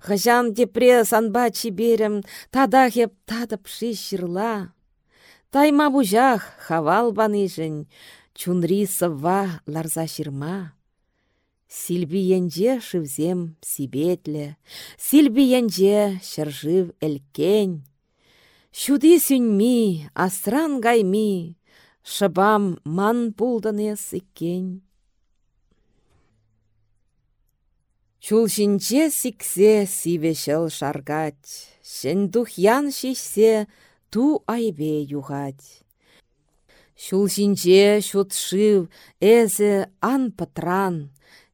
Хыжан тепре санба чиберем, тада хеп тадып шырла. Тайма бужах хавал баныжын, чунри сывва ларза шырма. Сильбиенже шывзем сибетле, сильбиенже шыржыв элкен. Шуди сүнми, асран гайми, шыбам ман пулдынес иккен. Чулшинче сиксе сивешел шаргать, Шен ян шишсе ту айбе югать. Чулшинче шутшив эзе ан патран,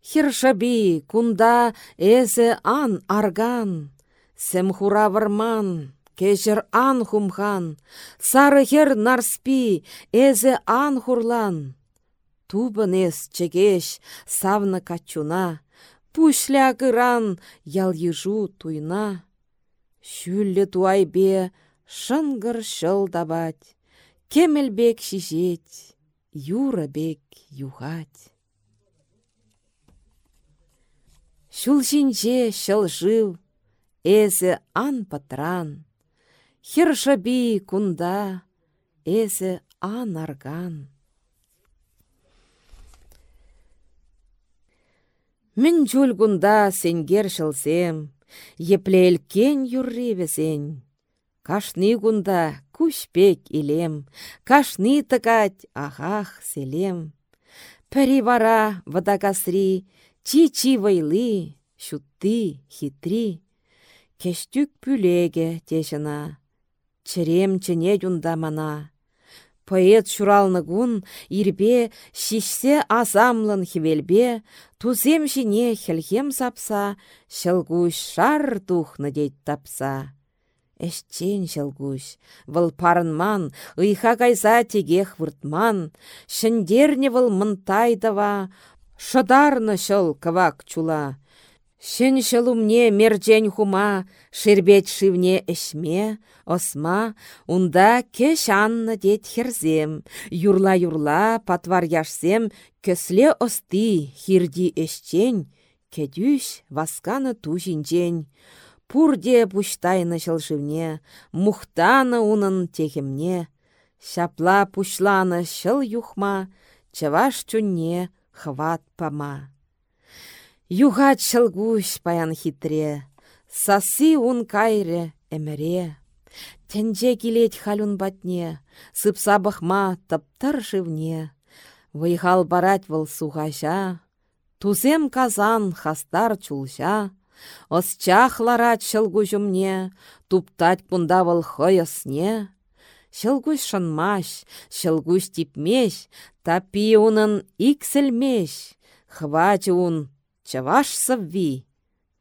Хиршаби кунда эзе ан арган, Сем хура варман, Кешер ан хумхан, сары хер нарспи, эзе ан хурлан. Тубынес чегеш, савны качуна, пушля кыран, ял ежу туйна. Шүллі туайбе, шынгыр шыл табать, кемелбек шишет, юрабек юхать. Шулшинче шыл жив, эзі ан патран, хиршаби кунда, эзі ан арган. Мін жүлгунда сенгер шылсем, еплелкен юрри весен. Кашны гунда күшпек илем, кашны тыгать ахах селем. Пәрі вара вадагасри, чи-чи вайлы, шутты, хитри. Кештүк пүлеге тешіна, чырем чыне юнда мана. Поэт шуралнығун ирбе шишсе азамлын хивелбе, тузем жіне хелхем сапса, шылгуш шар тухны дейт тапса. Эшчен шылгуш, выл парынман, ыйха кайса тегех выртман, шындерне выл мынтайдава, шыдарны шыл кывак чула. Шын шылумне мерджен хума, шербет шивне эшме, осма, унда кеш анны дет херзем, юрла-юрла патвар яшсем, көсле осты хирди эшчен, кедюш васканы ту жинчен. Пурде пуштайны шылшывне, мухтаны унын техемне, Шапла пушланы шыл юхма, чаваш чунне хват пама. Юғат шылгуш паян хитре, сасы ун кайре эмере. Тенже келет халюн батне, сыпса бахма таптар живне. Выйхал барать выл сухаша, тузем казан хастар чулша. Осчах ларат шылгуш умне, туптать пунда выл хойысне. Шылгуш шынмаш, шылгуш типмеш, тапи унын иксілмеш. Хвачы ун Чаваш савви,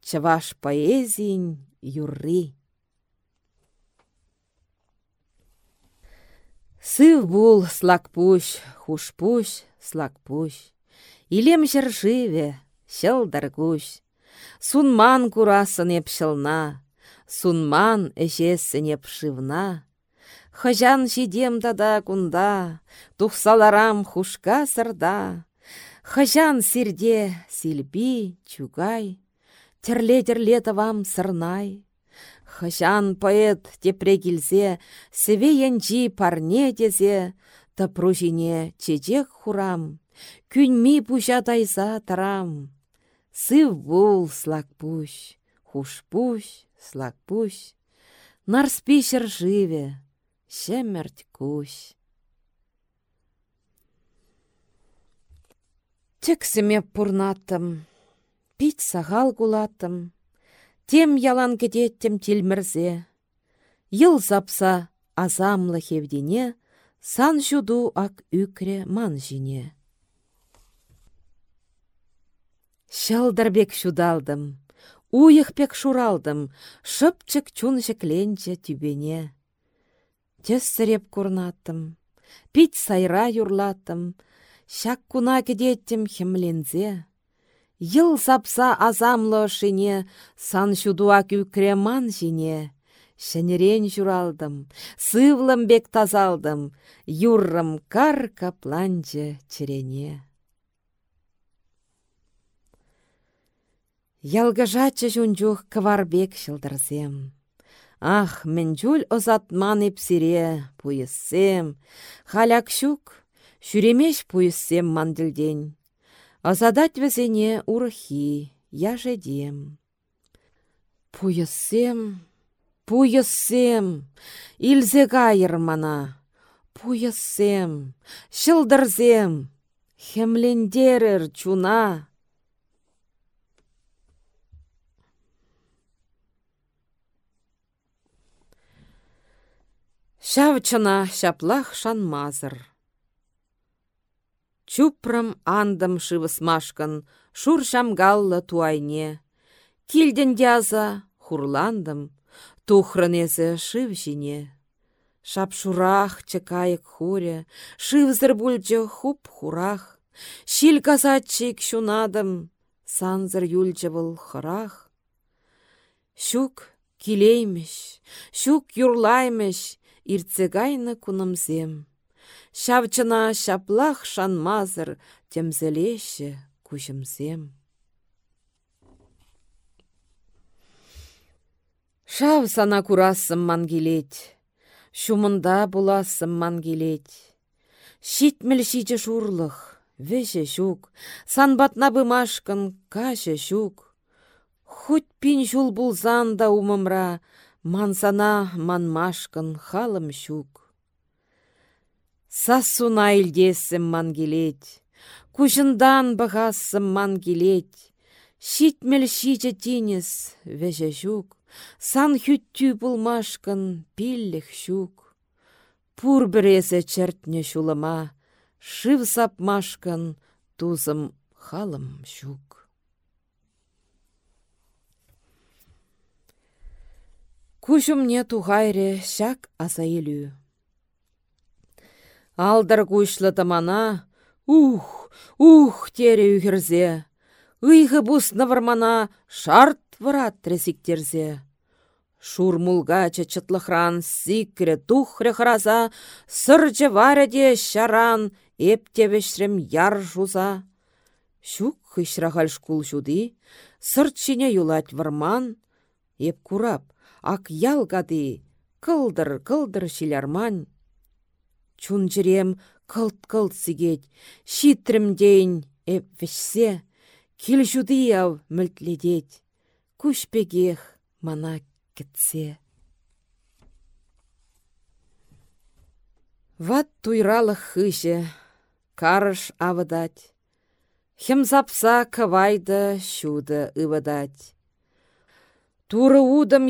чаваш поэзин юрри. Сыв бул слакпуш, хушпуш, слакпуш. Илем жырживе, шылдар куш. Сунман курасын епшылна, сунман эшесін епшивна. Хыжан жидем дада кунда, тухсаларам хушка сырда. Хыжан сирде силби, чугай, Терле-терле вам сырнай. Хыжан поэт тепре килсе, Севе парне тезе, Тапру жине чечек хурам, Күнми пуша тайса тарам. Сыв бул слак пуш, хуш пуш, слак пуш, Нарспи живе, шемерть куш. Тексіме пұрнаттым, пит сағал кулаттым, тем ялан кететтім телмірзе. Йыл запса азамлы хевдене, сан жуду ак үкре ман жіне. Шалдарбек шудалдым, уйықпек шуралдым, шыпчык чун жекленче тюбене. Тесіреп курнаттым, пит сайра юрлаттым, Шак куна кедеттім хемлензе. Йыл сапса азамлы шине, сан шудуак үкреман жіне. Шәнерен журалдым, сывлым бек тазалдым, юррым кар капланчы чирене. Ялгажачы жунчух кварбек шылдырзем. Ах, мен жүл озатман епсире, пуйысем, халяк щук, Шүремеш пуйыссем манділден. Азадать візене урхи, я жедем. Пуйыссем, илзе гайыр мана. Пуйыссем, шылдырзем, хемлендерір чуна. Шавчына шаплах шанмазыр. Чупрым андым шывысмашкын, шур шамгаллы туайне. Килден дяза, хурландым, тухрынезі шыв жіне. Шапшурах чекайык хуре, шывзыр бульчы хуп хурах. Шил казатчик шунадым, санзыр юльчы был хырах. Щук килеймеш, шук юрлаймеш, ирцегайны кунымзем. Шавчына шаплах шанмазыр, темзелеші кушымзем. Шав сана курасым ман келет, шумында буласым ман келет. Шитміл шичі шурлық, веше шук, санбатна бымашкын кашы шук. Хоть пин шул булзан да умымра, мансана манмашкын халым шук. Сассуна илдесім ман келет, кушындан бұғасым ман келет, шитміл шичі тинес, веше шук. Сан хүтті бұлмашқын пилліх шук. Пур біресе чертне шулыма, шыв сапмашқын тузым халым шук. Кушумне тухайре шак асайлю. Алдар кушлы тамана, ух, ух тере үхірзе. Ыйхы бус навармана шарт вырат тресиктерзе. Шур мулгача чытлыхран сикре тухры храза, сырчы вареде шаран, эптевешрем яр жуза. Шук хышрахал шкул жуды, сырчине юлать варман, еп курап, ак ялгады, кылдыр-кылдыр шилярман. Чунжырем кылт-кылт сигет, дейін эп вешсе, кил жуды яв мүлтледет күшпегех мана кетсе. Ват туйралық хыжы, карыш авыдать. Хем запса кавайды шуды ывыдать. Туры удым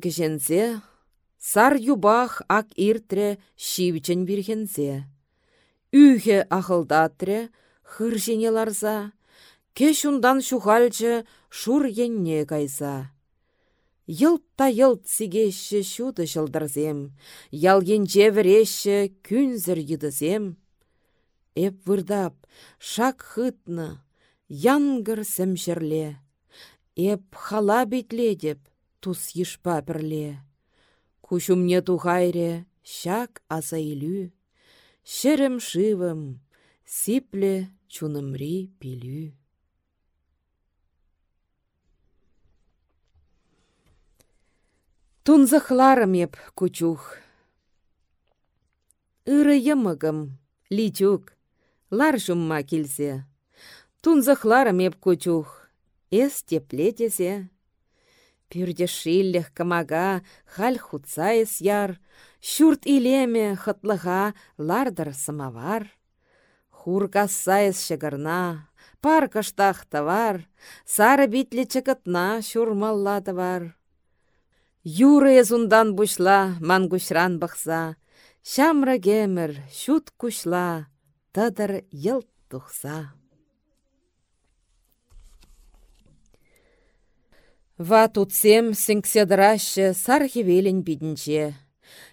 кішензе, сар юбах ак иртре шивчен бирхензе. Үхе ахылдатре, хыржене ларза, Кеш ундан шухальчы шур енне кайса. Йылт та йылт сигеші шуды жылдырзем, ял енже віреші күнзір едізем. Эп вырдап, шак хытны, янгыр сәмшірле. Эп хала битле деп, тус ешпа бірле. Кушумне тухайре, шак аса илю. Шерім шивым, сипле чунымри пилю. Тунзахларым еп кучух. Ыры йымыгым, литюк, лар келсе. Тунзахларым еп кучух, эс теплетесе. Пюрде шиллех камага, халь хуцайыс яр, Шурт илеме хытлыға лардар самавар. Хур кассайыс шығырна, пар кыштақ тавар, сары битлі чыкытна шурмаллады бар. Юры зундан бушла, мангушран бақса, Шамра гемір, шут кушла, тадыр йылт тұқса. Ва тутсем сіңкседірашы сархевелін бидінче.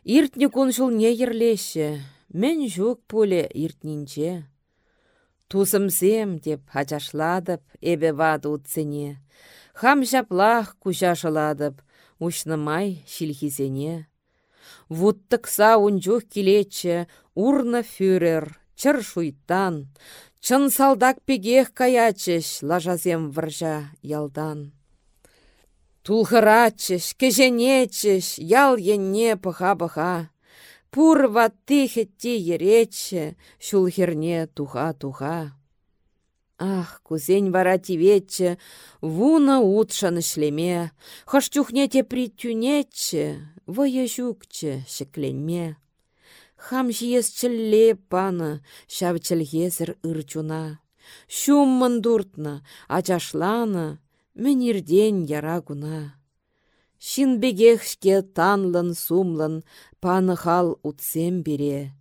Иртне күншіл не ерлеші, мен жүк пуле иртнинче. Тусымсем деп хачашладып, эбе вады утсене. Хам жаплах кушашыладып, май шилхизене. Вуттықса унчух келечі, урна фюрер, чыр шуйтан, чын салдак пегех каячыш, лажазем варжа ялдан. Тулхырачыш, кеженечіш, ял енне пыха-пыха. Пурва тихетти еречі, шулхерне туха-туха. Ах, кузень вара тиветче, вуна утшан шлеме, хаштюхне те притюнетче, вая жукче шекленме. Хам жиес паны, шав ырчуна. Шум мандуртна, ачашлана, мінірден ярагуна. Шинбегехшке танлын сумлын, паны хал утсем бере.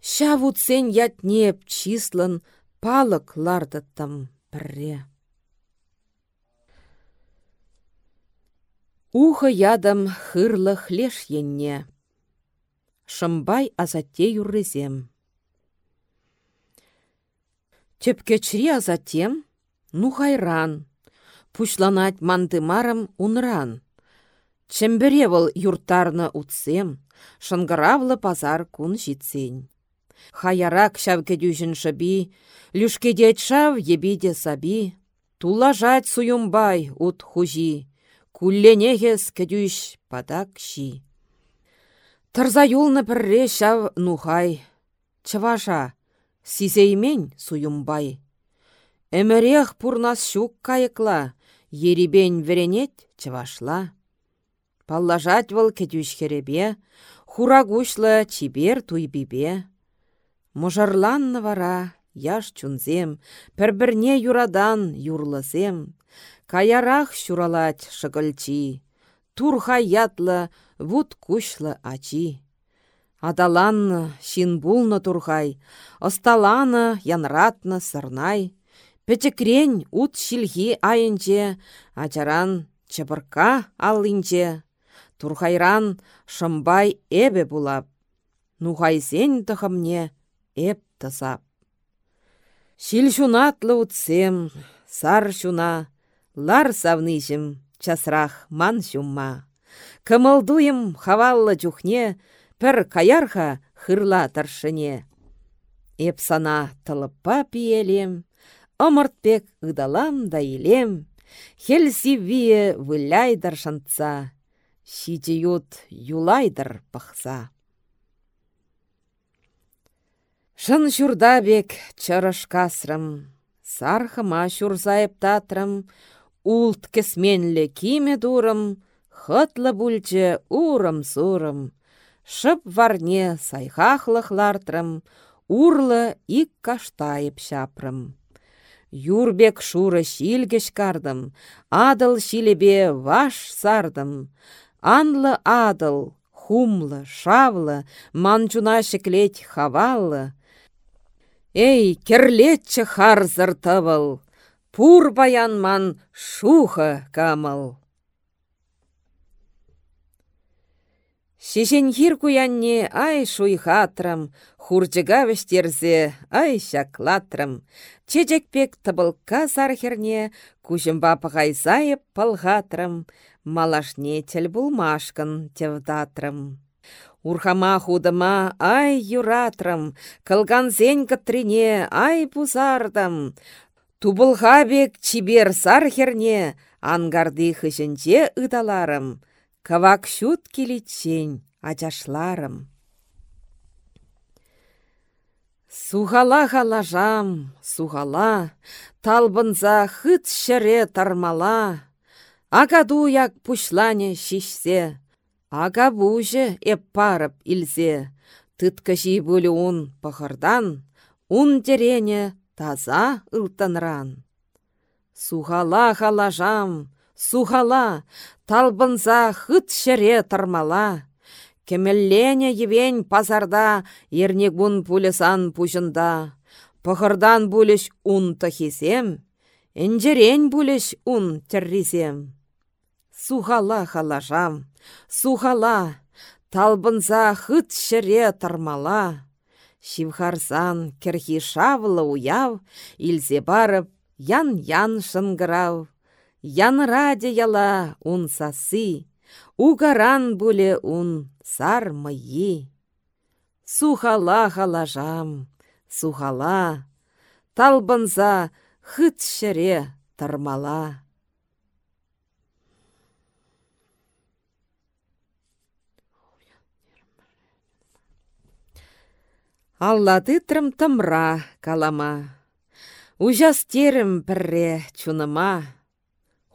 Шав утсен ятнеп числын, палық лардыттым пірре. Ухы ядым хырлы хлеш енне. Шымбай азатте юррезем. Тепкечри азатем, ну хайран. Пушланать мандымарым унран. Чембере вăл юрттарнă утсем, шынгыравлы пазар кун житсен. Хаярак çавке дүйшін шыби, люшкедет шав ебиде саби, тулажать суюмбай ут хужи, кулленехес кедюш падак ши. Тырза шав нухай, чываша, сизеймен суюмбай. Эмерех пурнас щук кайыкла, еребен веренет чывашла. Паллажать вăл херебе, хурагушлы чибер туйбибе. Мұжарланны вара, яш чунзем, юрадан юрлысем. Каярах шуралать шыгылчи, турха ятлы, вуд кушлы ачи. Адаланны, шин булны турхай, ысталаны, янратны сырнай. Пәчекрен ут шилхи айынче, ачаран чыбырка аллинче. Турхайран шымбай эбе булап. Нухайсен тұхымне эп тысап. Шил шунатлы утсем, сар лар савнышым, часрах ман шумма. Кымылдуем хаваллы чухне, пір каярха хырла таршыне. Эп сана тылыппа пиелем, ымыртпек ыдалам да илем, Хелси вие выляйдар шантса, ют юлайдар пахса. Шын шурда бек чырыш касрым, Сархыма шурзайып татрым, Улт кесменлі киме дурым, Хытлы бүлче урым-сурым, Шып варне сайхахлықлартрым, Урлы ик каштайып шапрым. Юрбек шуры шилгеш кардым, Адыл шилебе ваш сардым, Анлы адыл, хумлы, шавлы, Манчуна шеклеть хаваллы, Эй, керлетчі харзыр тывыл, Пур баянман шуха камыл. Шешенхир куянне ай шуйхатрым, Хурчыга вештерзе ай шаклатрым. Чечекпек тыбылка сархерне, Кушымба пығайзайып пылғатрым, Малашне тел булмашкын тевдатрым. Урхама худыма ай юратрым, зен кытрине ай пузардым. Тубылхабек чибер сархерне, ангарды хышынче ыдаларым. Кавак шут келетчен ачашларым. Сухала халажам, сухала, талбынза хыт шыре тармала. Агаду як пушлане шишсе, Ага бужы эп парып илзе, тытка бұлі ун пахырдан, ун терене таза ылтанран. Сухала халажам, сухала, талбынза хыт шере тармала. Кемеллене евень пазарда ернегун пулесан пужында. Пахырдан бұліш ун тахисем, Энжерен бұліш ун терризем. Сухала халажам, Сухала, талбынса хыт шыре тармала. Шивхарсан керхи шавлы уяв, илзе барып, ян-ян шынгырав. Ян раде яла ун сасы, угаран буле ун сар мыйи. Сухала халажам, сухала, талбынса хыт шыре тармала. Аллатытрым тымра калама. Ужастерім пірре чуныма.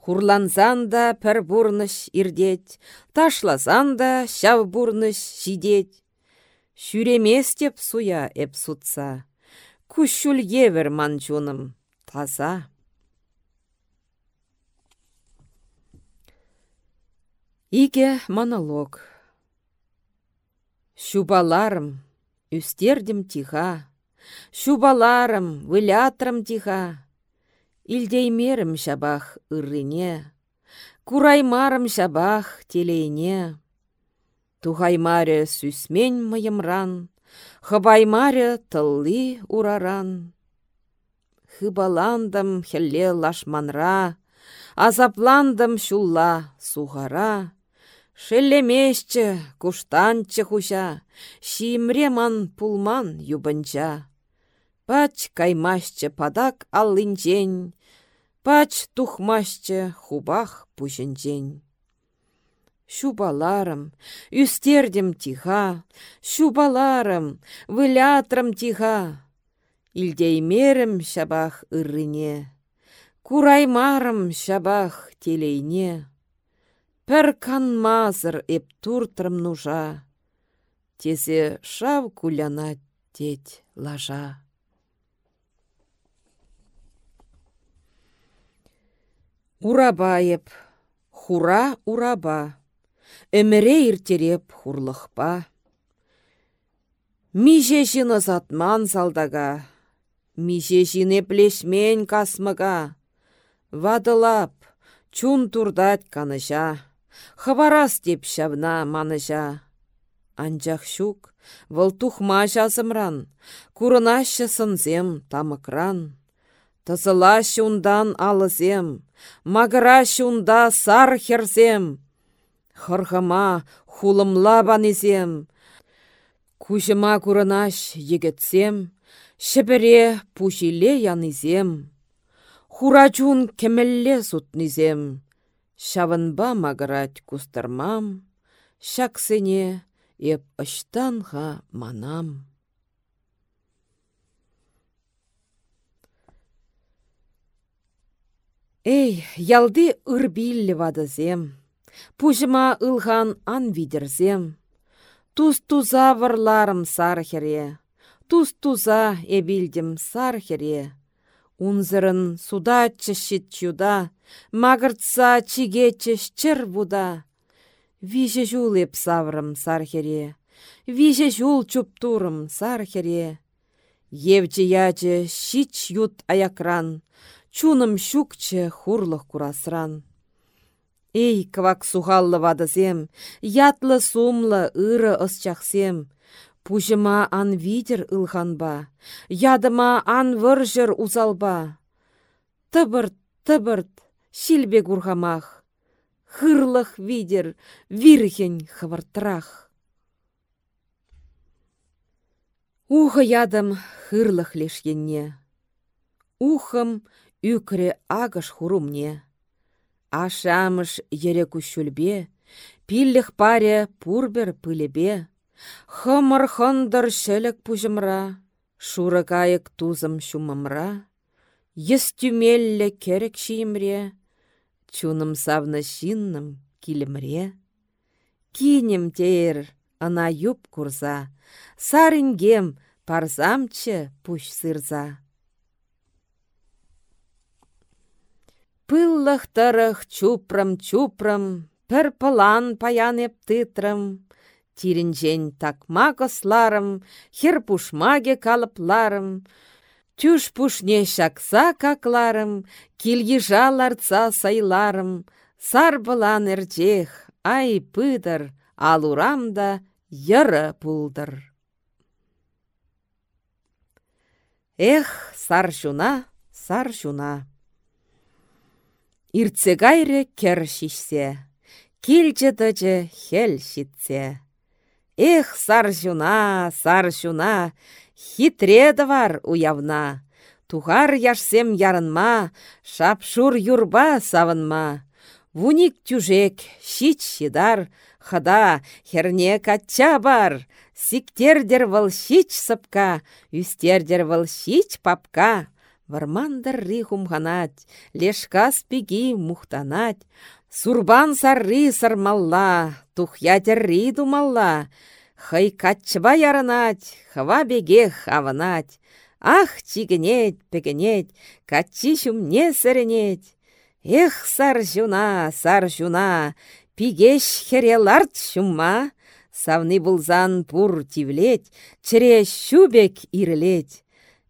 Хурланзан да пір бурныш ирдет, ташлазан да шав бурныш шидет. Шүремес деп суя эп сутса, евер манчуным таза. Иге монолог. Шубаларым, Үстердім тиха, Шубаларым, вылятрым тиха. Илдеймерім шабах ыррине, Кураймарым шабах телейне. Тухаймаре сүсмен мыйымран, Хыбаймаре тылли ураран. Хыбаландым хелле лашманра, Азапландым шулла сухара, Шеллемешчі, куштанчы хуша, шимреман пулман юбынча. Пач каймашчы падак аллинчен, пач тухмашчы хубах пушынчен. Шубаларым, үстердім тиха, шубаларым, вылятрым тиха. Илдеймерім шабах ыррыне, кураймарым шабах телейне. Пір канмазыр эп туртрым нужа, тезе шав куляна тет лажа. Урабаеп, хура ураба. Өміре иртереп хурлықпа. Миже жыны затман салдага, Миже жіне плешмен касмыга. Вадылап, чун турдат каныжа, Хыварас деп шавна маныжа. Анжақ шук, вăл тухма жазымран, Курынашы сынзем тамыкран. Тызыла ундан алызем, Магыра унда сар херзем, Хырхыма хулымла банезем. Кужыма курынаш егетсем, шібіре пушиле янызем. Хурачун кемелле сутнизем. Шавынба магырать кустармам, Шаксене еп ыштанға манам. Эй, ялды ырбиллі вадызем. Пужыма ылған ан видерзем. Туз-туза варларым сархере. Туз-туза эбилдім сархере. Унзырын суда чышит чуда, Магыртса чиге чыр буда. Виже жул еп саврым сархере. Виже жул чуптурым сархере. Евче яче шич ют аякран, Чуным щукче хурлых курасран. Эй, квак сухаллы вадызем, ятлы сумлы ыры ысчақсем. Пужыма ан видер ылханба, ядыма ан выржыр узалба. Тыбырт, тыбырт, шилбе гурхамах. Хырлых видер, вирхен хывыртрах. Ухы ядым хырлых лешенне. Ухым үкре агыш хурумне. Ашамыш ере күшүлбе, пилліх паре пурбер пылебе, Хымыр хындыр шелік пужымра, шуры тузым шумымра, Ес тюмелле керек шиімре, чуным савны шинным килімре. Кинем ана юп курза, сарынгем парзамчы пуш сырза. Пыллах-тырых чупрым-чупрым, пір пылан паян тытрым. Тирінжен такма косларым, хер пушмаге калыпларым. Тюш пушне шакса какларым, килгижа ларца сайларым. Сар пылан эрчех, ай пыдыр, алурамда йыры пулдыр. Эх, сар жуна, сар жуна. Иртсе гайре кер шишсе, Килче тычы хел шитсе. Эх, саржуна, саржуна, хитреді var уявна. Тухар яшсем ярынма, шапшур юрба савынма. Вуник тюжек, шич шидар, хада, херне кача бар. Сиктердер вăл шич сыпка, үстердер вăл шич папка. Вармандар ри хумханать, лешкас пиги мухтанать, Сурбан сарри сармалла, тухятер ри думалла, Хай качба яранать, хава беге хаванать, Ах, чигенет, пегенет, качи шумне сәренет. Эх, сар жуна, сар жуна, пигеш хереларт шумма, Савны булзан пур тивлет, чре шубек ирелет.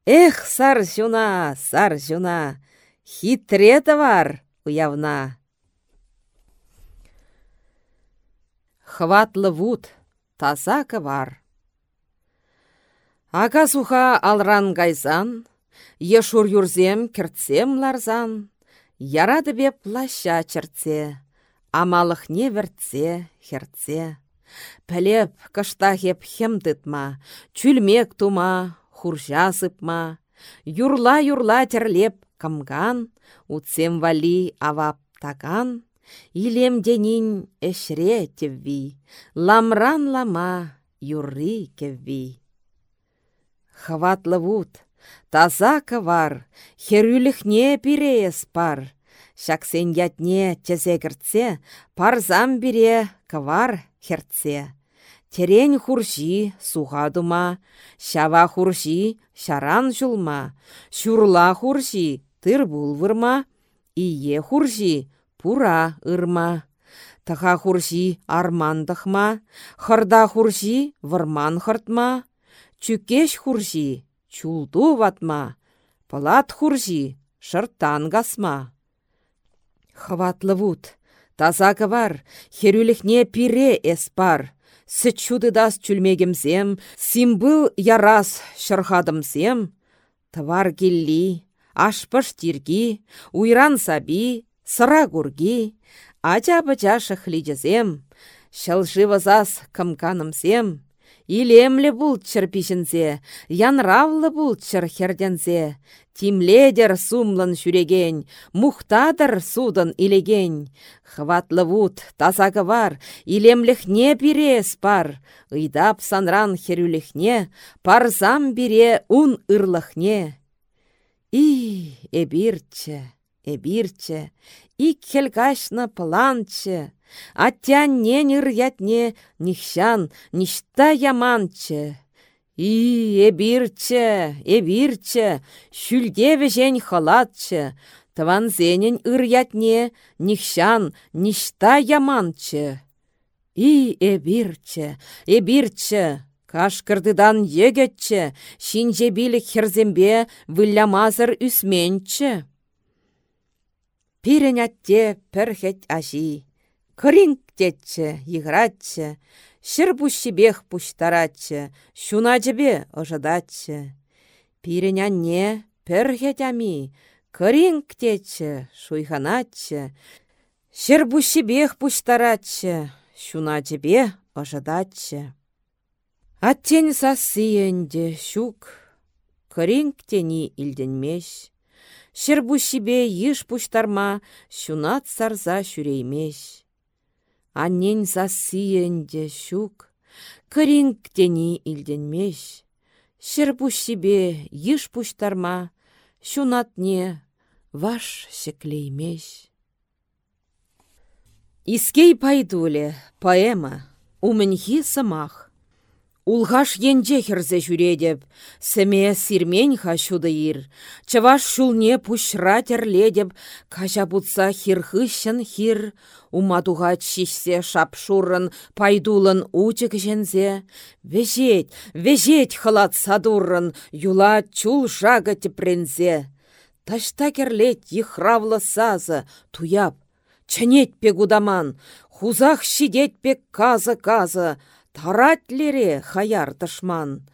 Эх, сар жуна, сар жуна, хитреті бар уявна. Хватлы вуд, таза бар. Ага суха алран гайзан, ешур юрзем кіртсем ларзан, ярады бе плаща чыртсе, амалыхне вертсе, херце. Пәлеп кыштахеп хем тытма, чүлмек тума, хуржа сыпма. Юрла-юрла терлеп камган, утсем вали авап таган. Илем денин эшре тевви, ламран лама юрри кевви. Хватлы вуд, таза кывар, херюліхне пиреес пар. Шаксен ятне тезегіртсе, парзам бире кывар херце. Терен хурши суға дума, шава хурши шаран жулма, шурла хурши тыр булвырма, ие хурши пура ырма. Тыға хурши армандықма, хырда хурши вырман хыртма, чүкеш хурши чулду ватма, пылат хурши шыртан гасма. Хватлы вуд, таза кывар, херюліхне пире эспар, Сіт дас чүлмегімсем, симбыл ярас шырхадымсем, Твар келли, ашпыш тирги, уйран саби, сыра гурги, ача-быча шықлидезем, шылжы вазас кымканымсем, Илемлі бұл чырпишінзе, янравлы бұл чырхердензе, тимледер сумлын шүреген, мұқтадыр судын илеген. Хватлы вуд, тазағы бар, илемліхне бірес бар, ыйдап санран херюліхне, парзам бире ун ырлыхне. И, эбирче, эбирче, ик хелгашна планче, Аттян ненір ятне нихшан, ништа яманчы. И, эбирче, эбирче, шүлдеві жен халатчы, Тыван зенен ыр ятне нихшан, ништа яманчы. И, эбирче, эбирче, Кашкырдыдан егетче, шинже билік херзембе вылямазыр үсменче. Пирен атте пірхет ажи. Кыринг тетче, игратче, Шыр бех пуштаратче, Шуна жібе ожадатче. Пирен не пірхе тями, Кыринг тетче, шуйханатче, Шыр бех пуштаратче, Шуна жібе ожадатче. Аттен сасыйенде шук, Кыринг тени илденмеш, Шыр бушибе еш пуштарма, Шунат сарза шүреймеш. Аннен засиенде щук, тени илденмеш. Себе еш пуштарма, шунатне ваш шеклеймеш. Искей пайдуле, поэма, умінхи самах. Улғаш енже хірзе жүредеп, сәме сирмен хашуды ир. Чаваш шулне пушра терледеп, кажа бұтса хирхышын хир. Умадуға чишсе шапшурын, пайдулын учык жензе. Вежет, вежет хылат садурын, юла чул жага тепрензе. Ташта керлет ехравлы сазы, туяп, чанет пегудаман, хузах шидет пек казы-казы, таратлере хаяр тышман.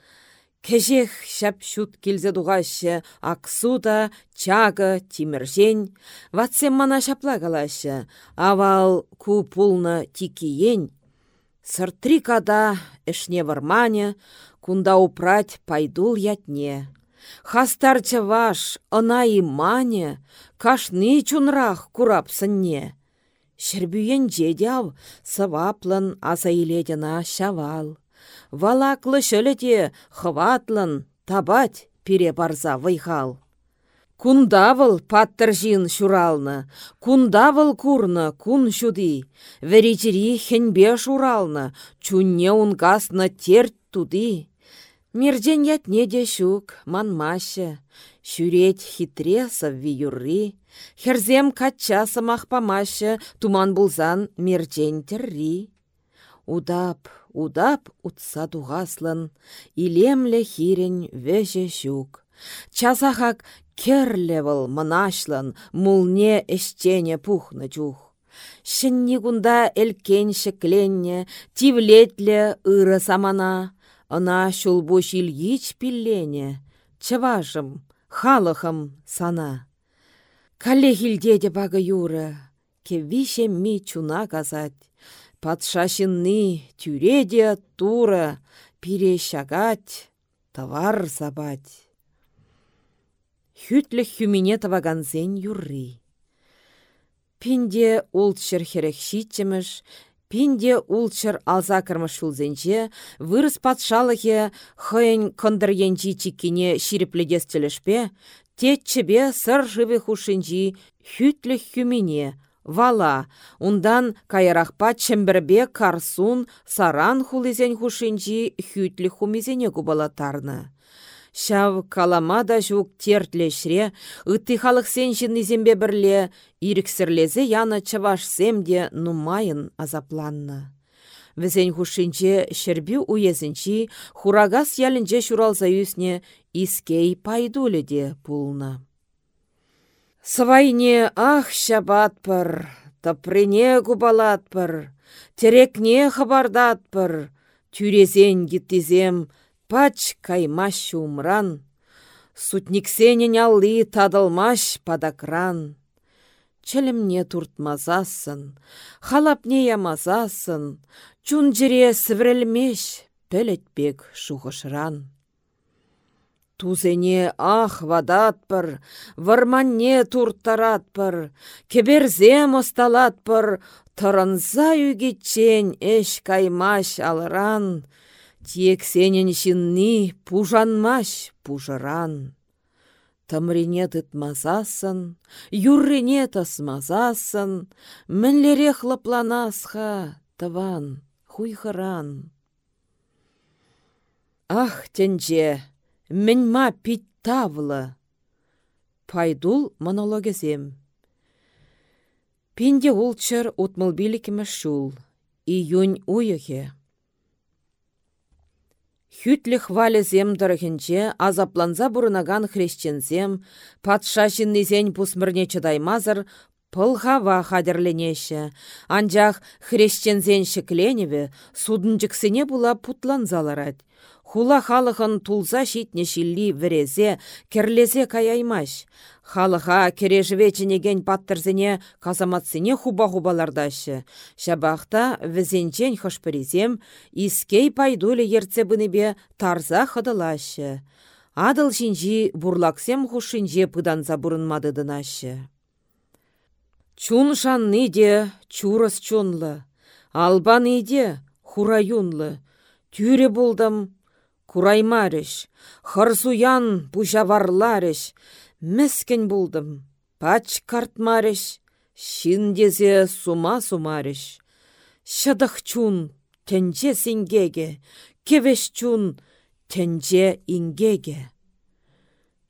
Кежех шап шут келзе дуғашы, аксуда, чага, тиміржен, ватсем мана шапла калашы, авал ку пулны тикиен. Сыртри када эшне вармане, кунда упрать пайдул ятне. Хастарча ваш, ына имане, кашны чунрах курапсынне. Шербүйен жедяв, сываплын аса иледіна шавал. Валаклы шөліте хватлын табать пире барза вайхал. Кундавыл паттыр жин шуралны, кундавыл курны кун шуди, веричери хенбе шуралны, чунне унгасны терт туди. Мирден ятне де шук, манмашы, шүрет хитре савви юрри, Херзем кача памашы, туман булзан мерчен терри. Удап, удап утса туғаслын, илемле хирен веже щук. Часахак керлевыл мынашлын, мулне эштене пухны чух. Шынни кунда элкен шекленне, тивлетле ыры самана, ына шулбу шилгич пиллене, чывашым, халыхым сана. Калле хилдеде бага юры, кевише ми чуна казать. Патшашынны тюреде тура пире шагать, товар забать. Хютлі хюмине таваганзен юрри. Пинде улчыр херек шитчеміш, Пинде улчыр алза кірміш шулзенче, вырыс патшалығы хойн кондыренчи чиккине ширипледес телешпе, Тетчебе сыр живы хушинчи хютлі хюмине, вала, ундан кайрахпа чембірбе карсун саран хулизен хушинчи хютлі хумизене губалатарны. Шав каламада жук тертлешре, ытты халық сен жіннізембе бірле, иріксірлезе яна чавашсемде нумайын азапланны. Візен хушинче шербі уезінчі, хурагас ялінче шуралза юсне искей пайдулі де пулна. Свайне ах шабатпыр, таприне губалатпыр, терекне хабардатпыр, тюрезен гиттизем, пач каймаш умран, Сутниксенен алли тадылмаш падакран. Чілімне туртмазасын, халапне ямазасын, чун жире сіврелмеш, пелетбек шуғышран. Тузене ах вадатпыр, варманне турттаратпыр, кеберзем осталатпыр, тұрынза үгетчен эш каймаш алыран, Тек сенен шинни пужанмаш пужыран. Тымрине тытмазасын, юррине тасмазасын, мінлере хлапланасха, тыван, хуйхыран. Ах, тенже, мін ма пит тавлы. Пайдул монологезем. Пинде улчыр утмыл билікімі шул, июнь уйығы. Хютлі хвалі земдіргінче азапланза бұрынаган хрещензем, патша жиннезен пусмірне чыдаймазыр, пылғава хадерленеші. Анжақ хрещензен шекленеве судынчыксене була путланзаларад. Хула халықын тулза шитне шилли вірезе, керлезе каяймаш. Халыха кережвечінеген паттырзіне казаматсыне хуба-хубалардашы. Шабақта візенчен хышпырезем, искей пайдулі ерцебінебе тарза хыдылашы. Адыл жинжи бурлаксем хушинже пыданза бұрынмадыдынашы. Чун шанны де чурыс чунлы, албан иде хураюнлы, тюре болдым, кураймарыш, хырсуян пушаварларыш, Мәскен булдым, пач картмарыш, шиндезе сума сумарыш. Шадах чун, тенче сингеге, кевеш чун, тенче ингеге.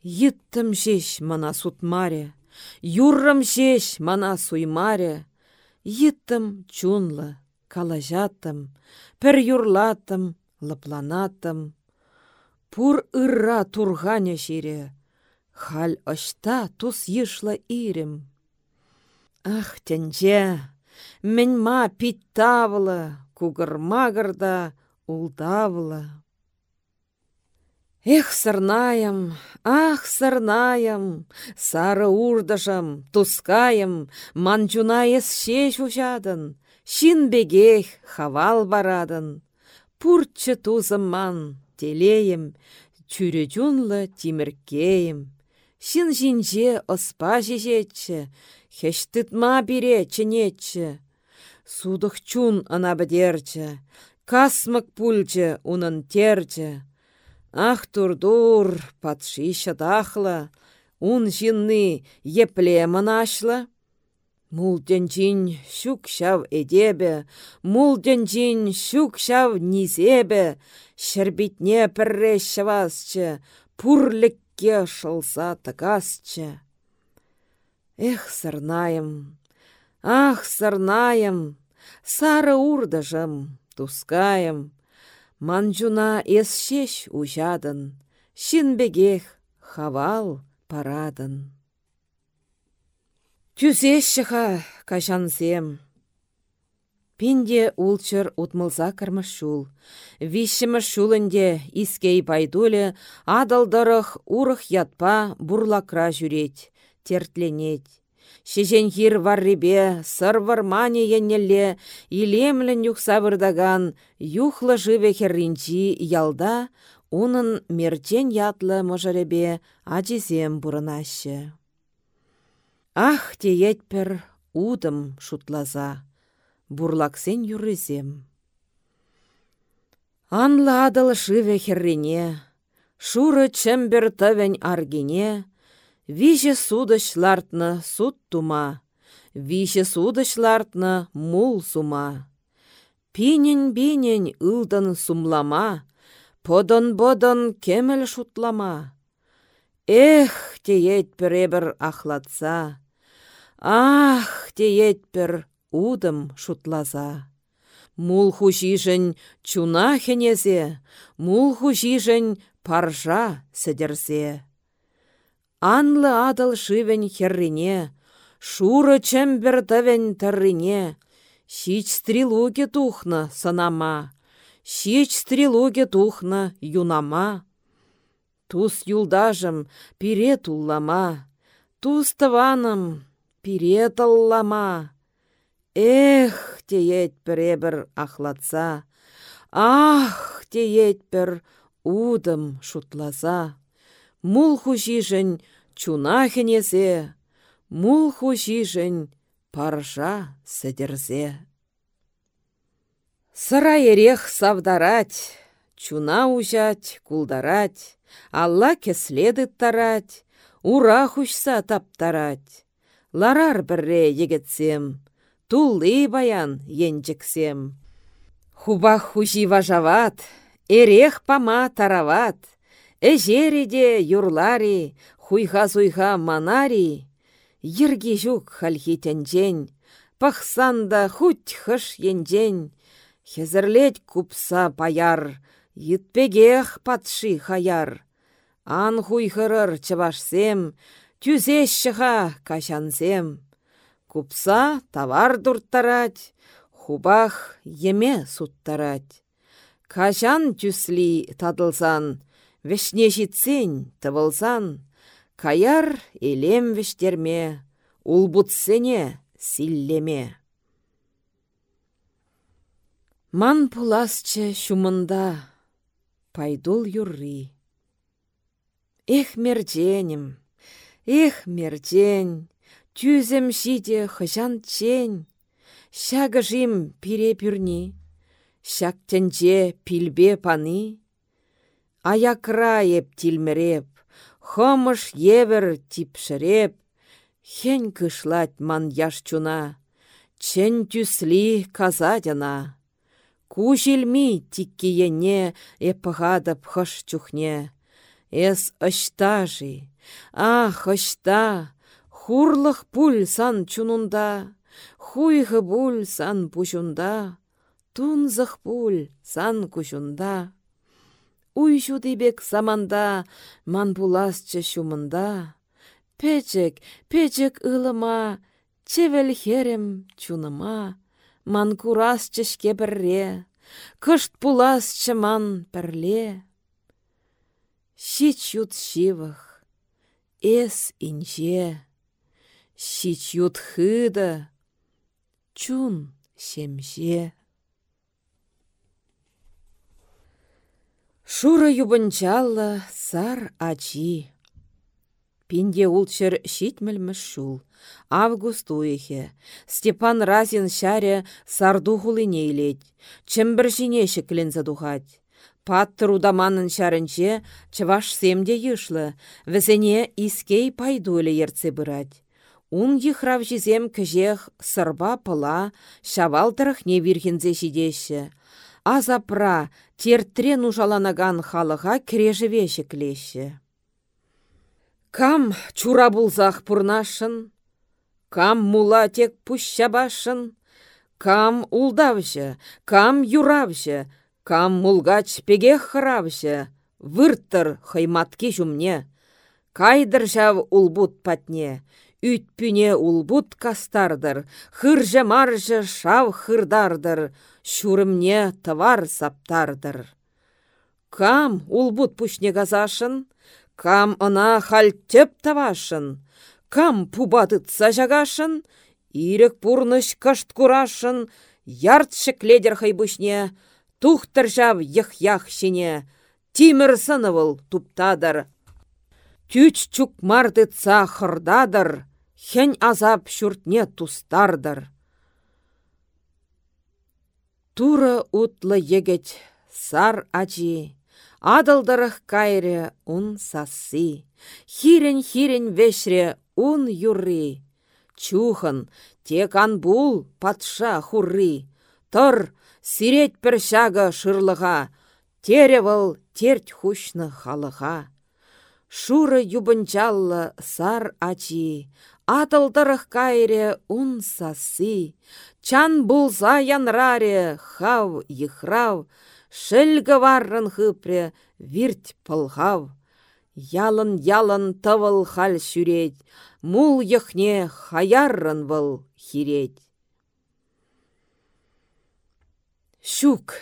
Йыттым жеш мана сутмаре, юррым жеш мана суймаре, Йыттым чунлы, калажатым, пір юрлатым, лыпланатым. Пур ырра турганя шире, Халь ышта тус йышла ирем. Ах, тенже, мен ма питтавлы, кугырмагырда ултавлы. Эх, сырнаям, ах, сырнаям, сары урдышым, тускайым, манчуна ушадын, шин бегех хавал барадын. Пурчы тузым ман, телеем, чүре жунлы тиміркейім. Шын жинже оспа жежетчі, хеш тытма бире ченетчі. Судық чун ана бідерчі, касмык пульчі унын терчі. Ах турдур, патши шатахла, ун жинны епле ашлы. Мулденчин шук шав эдебе, мулденчин шук шав низебе, шербитне пірре шавасчы, пурлік ке шылса тăкасчче. Эх, сырнаем, ах, сырнаем, сары урдыжым, тускаем, манжуна эсшеш ужадын, шинбегех хавал парадын. Тюзешшіға кашансем, Пинде улчыр утмылза кірміш шул. Вишіміш шулынде искей пайдулі адалдырық урық ятпа бурлакра жүрет, тертленет. Шежен хир варрибе, сырвырмане еннелле, илемлін юхсавырдаган, юхлы живе херринчи ялда, унын мертен ятлы можаребе ажизем бұрынашы. Ах, те етпір удым шутлаза, бурлаксен юрызем. Анлы адыл шыве херрине, шуры чембер тывен аргине, Виже судышлартны суд тума, Виже судышлартны мул сума. Пинен-бинен ылдын сумлама, Подын-бодын кемел шутлама. Эх, теет піребір ахлатса, Ах, теет пір удым шутлаза. Мул хушишін чуна хенезе, Мул хушишін паржа сідерзе. Анлы адыл шивен херрине, шуры чембер тывен тыррине, стрелуге тухна санама, Щич стрелуге тухна юнама. Тус юлдажым пире туллама, Тус тываным пире тыллама. Эх, теет бір ахлатса, Ах, теет бір удым шутлаза. Мул хушишін чуна хенезе, мул хушишін паржа сідерзе. Сыра ерех савдарать, чуна ужать, кулдарать, Алла кеследі тарать, ура хушса таптарать. Ларар бірре егетсем, тулы баян енчексем. Хубах хужи важават, эрех пама тарават, Эжереде юрлари, хуйха-суйха манари, Ерге жүк хальхи тенжен, Пахсанда хуть хыш енжен, Хезірлет купса паяр, Йытпегех патши хаяр. Ан хуйхырыр чывашсем, Тюзе шыға кашансем. Купса тавар дурттарать, Хубах еме суттарать. Кашан тюсли тадылсан, Вешне житсен, тывылсан, Каяр елем вештерме, Улбутсене силлеме. Ман пуласчы шумында, Пайдул юрри. Эх, мердженім, эх, мерджен, Тюзем шиде хыжан чен, Шагы жим пире пюрни, Шак пилбе паны, Аякра еп тилмереп, хомыш евер типшереп, хен кышлать ман яшчуна, чен тюсли казадяна. Кужелми тиккиене эпғадып хыш чухне. Эс ыштажи, ах ышта, хурлых пуль сан чунунда, хуйхы пуль сан пушунда, тунзых пуль сан кушунда. Уй бек саманда, ман буласчы шумында. Печек, печек ылыма, чевел херем чуныма, ман курас чешке бірре, кышт пуласчы ман пірле. Ют шивых, эс инже, щич ют хыда, чун семже. Шура юбынчалла сар ачи. Пинде улчыр щитмелміш шул. Август уйхе. Степан Разин шаре сарду хулине илет. Чымбір жине шеклен задухать. Паттыр удаманын шарынче чываш семде йышлы, візене искей пайдулі ерце бұрать. Ун ехрав жизем кіжех сырба пыла, шавалтырых не вирхензе шидеші. Азапра тертрен ужаланаган халыға кірежіве клеші. Кам чура булзах пурнашын, кам мула тек пущабашын, кам улдавшы, кам юравшы, кам мулгач пеге хыравшы, вырттыр хайматке жумне, кайдыр жав улбут патне, Үтпүне улбут кастардыр, хыржы маржы шав хырдардыр, шурымне тывар саптардыр. Кам улбут пушне газашын, кам ына теп тавашын, кам пубатытса жагашын, ирек пурныш кышт курашын, яртшык ледер хайбушне, тухтыр жав ях-ях шине, тимір туптадыр. Тюч чук хырдадыр, хен азап шүртне тустардыр. Тура утлы егет сар ачи, адылдырых кайре ун сасы. Хирен-хирен вешре ун юрри. Чухан, тек анбул патша хурри. Тыр, сирет пір шага шырлыға, теревыл терть хушны халыға. Шуры юбынчаллы сар ачи, Атылдырық кайре ун сасы, Чан булза янраре хав йхрав, Шӹлгы варрын хыпре вирть пылхав. Ялын-ялын тывыл хал шүрет, Мул йхне хаяррын выл хиреть. Щук,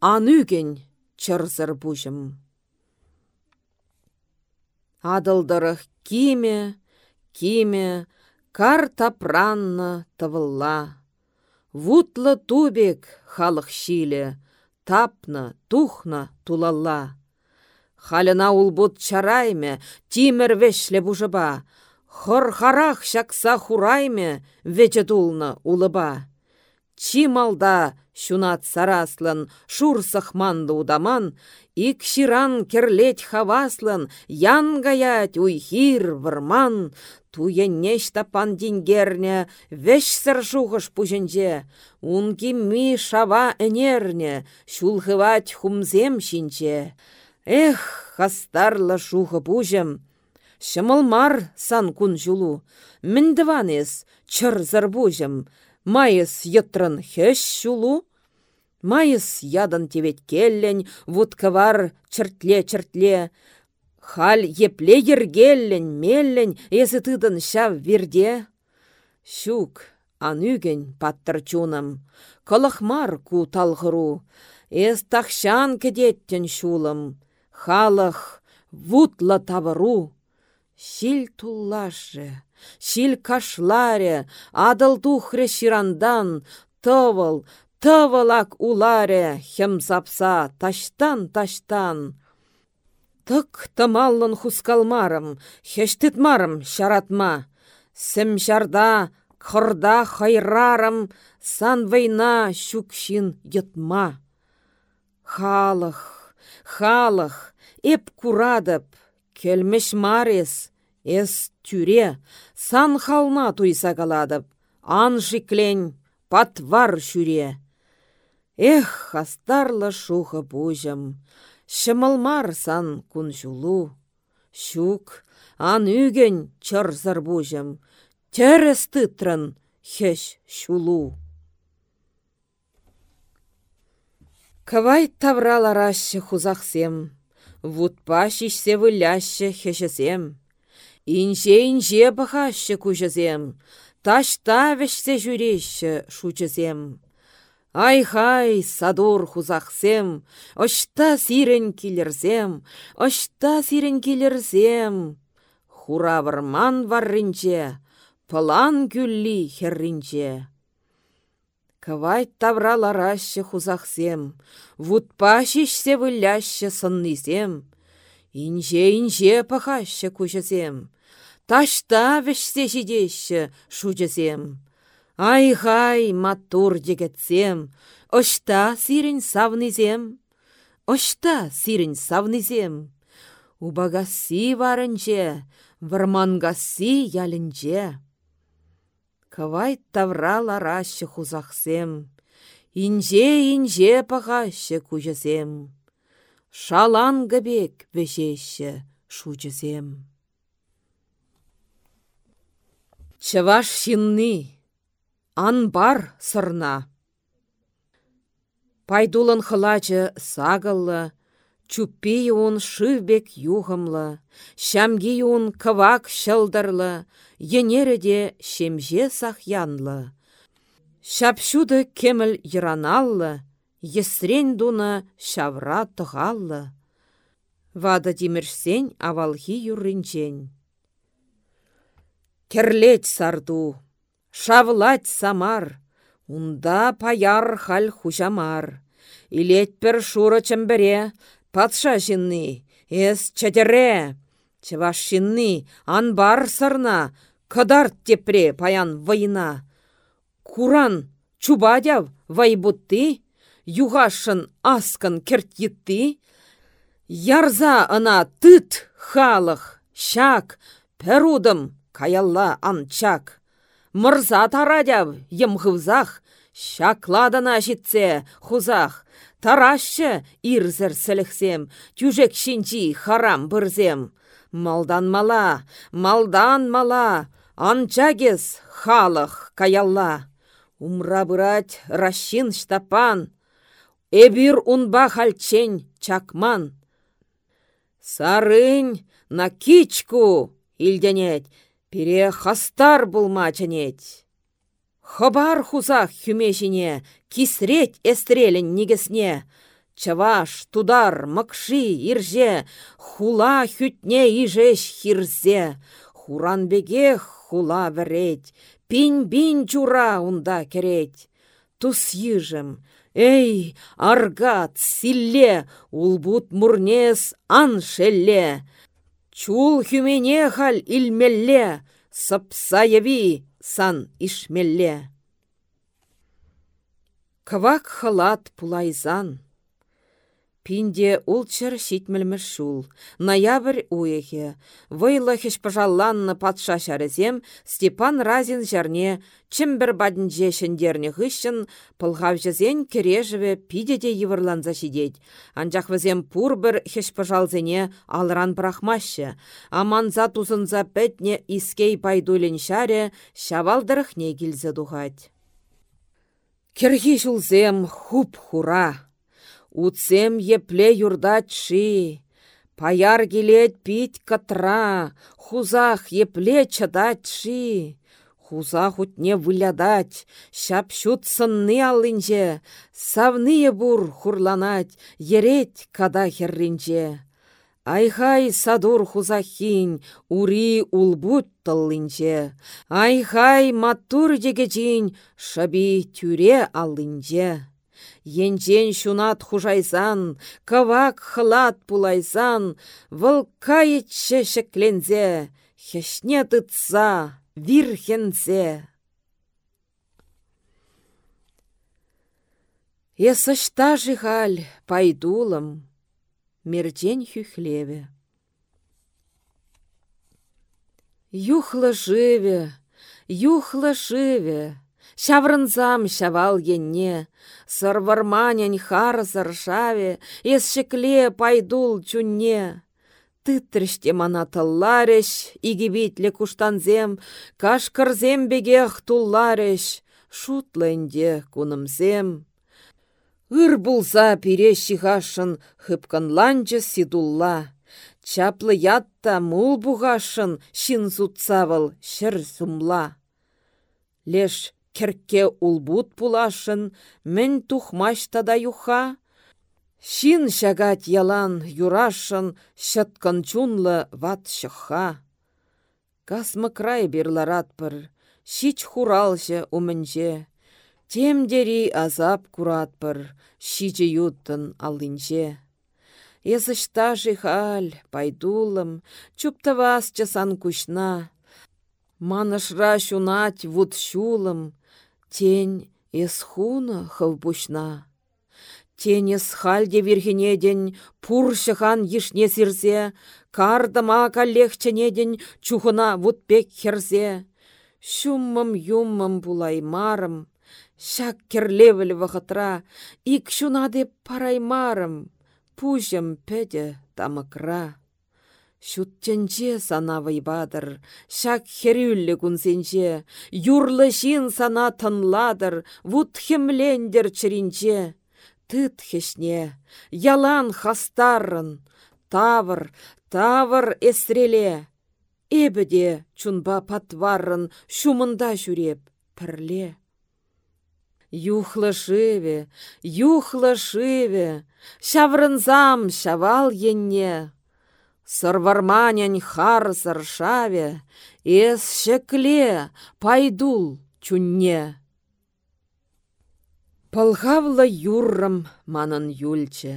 анүген чырзыр бұжым. Адылдырық киме, киме, кар тапранны тывылла. Вутлы тубек халық шиле, тапны, тухна тулалла. Халына улбут чарайме, тимір вешле бұжыба, Хор-харах шакса хурайме, вече тулны улыба. Чималда шунат сараслын, шур сахманды удаман, ик ширан керлет хаваслын, ян гаять уйхир вырман, Туеннеш тапан дингерне, веш сыржуғыш пуженже, унки ми шава энерне, шулхывать хумзем шинче. Эх, хастарлы пужем, Шымылмар сан кун жулу, міндіванес чыр зарбужем, майыс йытрын хеш шулу. Майыс ядан тевет келлен, вудкавар чыртле-чыртле, Халь епле ергеллен, меллен, езі тыдын шав верде. Щук, анюген паттыр чунам, кылықмар ку талғыру, Эс тахшан кедеттен шулым, халық вутла табыру. Шил туллашы, шил кашларе, адыл тухре ширандан, тывыл, тывылак уларе, хем сапса таштан-таштан. Тык тымаллын хускалмарым, хештітмарым шаратма. Сім шарда, қырда хайрарым, сан вайна шукшин йытма. Халық, халық, эп курадып, келмеш марес, эс тюре, сан хална туйса каладып, ан жиклен, патвар шүре. Эх, астарлы шухы пужым, Шымылмар сан күн жулу. Щук, ан үген чырзыр бұжым. Тәріс тытрын хеш шулу. Кавай тавраларашы хузақсем. Вутпа шишсе выляшы хешесем. Инже-инже бұхашы күжізем. Ташта вешсе жүреші шучызем. Ай-хай, садур хузахсем, Ошта сирен килерзем, Ошта сирен килерзем. Хуравырман варринче, Пылан күлли херринче. Кавай тавралараще хузахсем, Вутпа шишсе выляще сыннисем, Инже-инже пахаще кучасем, Ташта вешсе жидеще шучасем. Ай-хай, матур жігітсем, Ошта сирін савнызем, Ошта сирін савнызем. Убагаси варынче, Вармангаси ялінче. Кавай тавра ларашы хузахсем, Инже-инже пағашы күжесем. Шалан габек вешеші шучесем. Чаваш шинны, Ан бар сырна. Пайдулын хылачы сағылы, Чуппи он шывбек юғымлы, Шамги он кывак шылдырлы, Енереде шемже сахянлы. Шапшуды кеміл йраналлы, Есрен дуны шавра тұғаллы. Вада демірсен авалхи юрринчен. керлет сарду, шавлать самар, унда паяр халь хужамар. Илетпір шуры чымбіре, патша жинны, эс чадере. Чываш шинны, анбар сырна, кадарт тепре паян вайна. Куран, чубадяв, вайбутты, югашын аскан кертетты, Ярза ына тыт халық, шак, перудым, каялла анчак. Мырза тарадяв, емхывзах, шакладына житсе хузах, тарашы ирзір сіліксем, тюжек шинчи харам бірзем. Малдан мала, малдан мала, анчагес халық каялла. Умра бұрать рашин штапан, эбир унба хальчен чакман. Сарынь на кичку илденет, пире хастар булмачынет. Хабар хузах хүмешіне, кисреть эстрелін негесне. Чаваш, тудар, мықши, ирже, хула хүтне ижеш хирзе. Хуранбеге хула вереть, пинь-бин чура унда кереть. Тус ежім, Эй, аргат, силле, улбут мурнес ан шелле. Чул хүмене хал илмелле, сапсаяви сан ишмелле. Квак халат пулайзан. Пинде улчыр шитмелміш шул. Ноябрь уехе. Вайлахеш пожалланны патша шарызем Степан Разин жарне чимбір бадінже шендерне ғышын пылғавжызен кережіве пидеде евырланза шидет. Анжақ візем пур бір хеш пожалзене алран брахмашы. Аманза тузынза пәтне искей пайдулен шаре келзі дұғать. Кірге жулзем хуп хура. Уцем епле юрдатши, Паяр пить катра, Хузах епле чадатши. Хузах утне вылядать, Шап шут сынны алынже, Савные бур хурланать, Ереть када херринже. Айхай садур хузахин, ури улбут тыллинче. Айхай матур дегечин, шаби тюре аллинче. Енчен шунат хужайсан, кавак хлат пулайсан, вылкайытшы шеклензе, хешне тытса, вирхензе. Есышта жихаль пайдулым, мерчен хюхлеве. Юхлы живе, юхлы живе, Шаврынзам шавал енне, сырварманянь хар сыршаве, ес шекле пайдул чунне. Тытрыште мана тыллареш, игибитле куштанзем, кашкырзем бегех туллареш, шутлэнде кунымзем. Ыр булса пире шихашын, сидулла. Чаплы ятта мул буғашын, шин зутсавыл, шыр сумла. Леш Керкке улбут пулашын, мен тухмашта юха. Шин шагать ялан юрашын, шыткан чунлы ват шыха. Касмы край бірларатпыр, шич хуралшы умінже. Темдери азап куратпыр, шичі юттын алынже. Езышта жихаль, пайдулым, чуптавас часан кушна. Манышра шунать вуд шулым, Тень хывбушна. Тень эсхальде вирхенеден, пуршыхан ешне сирзе, кардыма каллехченеден, чухына вудпек херзе. Шуммым юммым булаймарым, шак керлевіл вахытра, ик шунаде параймарым, пужым пәді тамыкра. Шуттенче сана вайбадыр, шак херюлле кунсенче, юрлы шин сана тынладыр, вуд хемлендер чыринче. Тыт хешне, ялан хастарын, тавыр, тавыр эсреле. Эбіде чунба патварын шумында жүреп пірле. Юхлы шыве, юхлы шыве, шаврынзам шавал енне. Сырварманен хар сыршаве, эс шекле, пайдул чунне. Пылхавлы юррым манын юлче.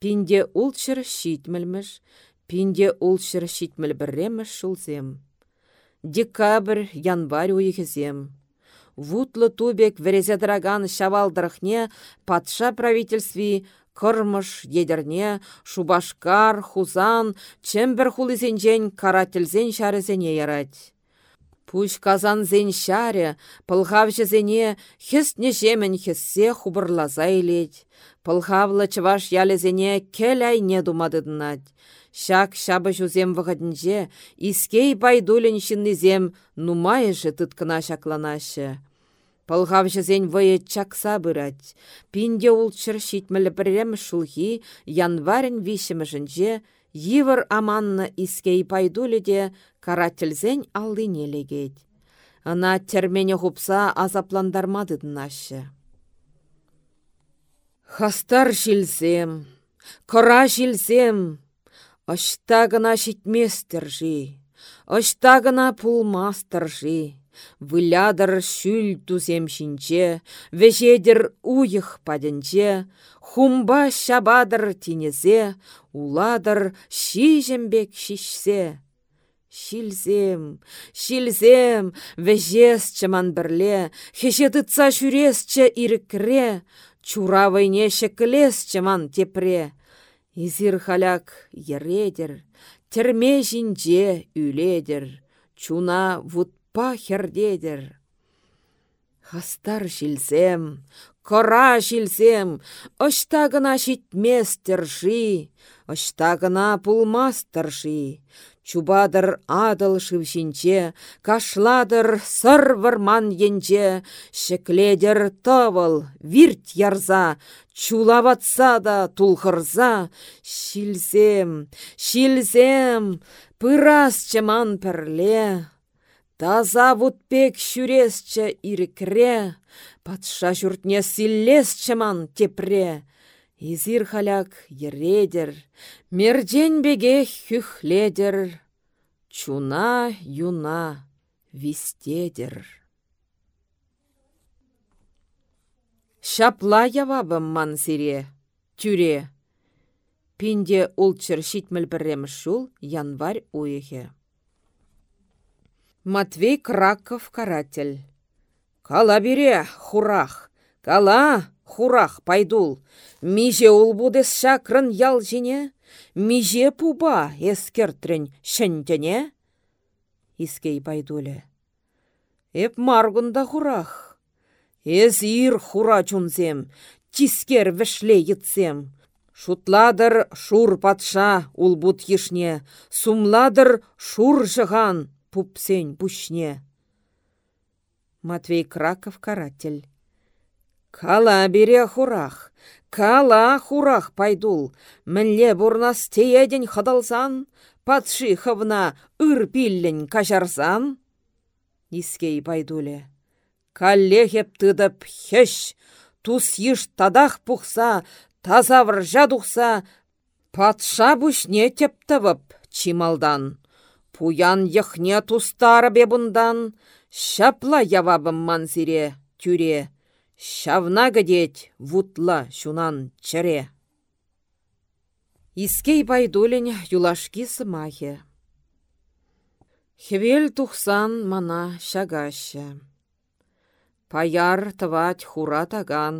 Пинде улчыр щитмелмеш, пинде улчыр щитмел бірремеш шулзем. Декабрь, январь уйхізем. Вутлы тубек верезедраган шавалдырхне патша правительстви кырмыш едерне шубашкар, хузан, чембер хулизенжен карательзен шарызене ярать. Пуш казан зен шаре, зене хестне жемен хессе хубырлаза илет. Пылхавлы чываш ялезене келяй не думадыдынать. Шак шабы жузем вғадынже, искей байдулін шиннезем нумайышы тыткына шакланашы. Пылғавшызен вые чакса бұрать. Пинде улчыр шитмілі бірем шулхи январен вишімішінже, Йывыр аманны искей пайдулі де карательзен алдыне легет. Ана термене хупса азапландармадыдынашы. Хастар шилсем, кора шилсем, Ашта гына жи, жи. Вылядыр шүл тузем шинче, вежедір уйық паденче, хумба шабадыр тинезе, уладыр шижембек шишсе. Шилзем, шилзем, вежес чыман бірле, хеше тытса ча ирікре, чура вайне шекілес чыман тепре. Изир халяк ередер, терме жинже үледер, чуна вутпа хердедер. Хастар шилсем, кора шилсем, ышта гына шитместер жи, ышта гына пулмастыр жи. Чубадыр адыл шывшинче, кашладыр сыр енче, шекледер тывыл, вирт ярза, чулаватса да тулхырза, шилзем, шилзем, пырас чыман пірле. Таза вутпек шүресче ирікре, патша жүртне силлес чыман тепре. Изир халяк ередер, мерден беге хүхледер, чуна юна вистедер. Шапла явабым мансире, тюре. Пинде улчыр шитміл бірреміш шул январь уйхе. Матвей Краков каратель. Кала бере, хурах, кала! хурах пайдул. Миже улбудес шакрын ял жіне, миже пуба ескертрен шынтене? Искей пайдуле. Эп маргунда хурах. Эз ир хура чунзем, тискер вішле етсем. Шутладыр шур патша улбут ешне, сумладыр шур жыған пупсен пушне. Матвей Краков каратель. Кала бере хурах, кала хурах пайдул, мінле бурнас тееден хадалсан, патши хывна ыр пиллен кажарсан. Искей пайдуле. Калле хеп тыдып хеш, тус еш тадах пухса, тазавр жадухса, патша бушне тептывып чималдан. Пуян яхне тустары бебундан, шапла явабым манзире, тюре. Шавна гдеть вутла шунан чаре. Искей байдулин юлашки сымахе. Хевел тухсан мана шагаща. Паяр тывать хура таган.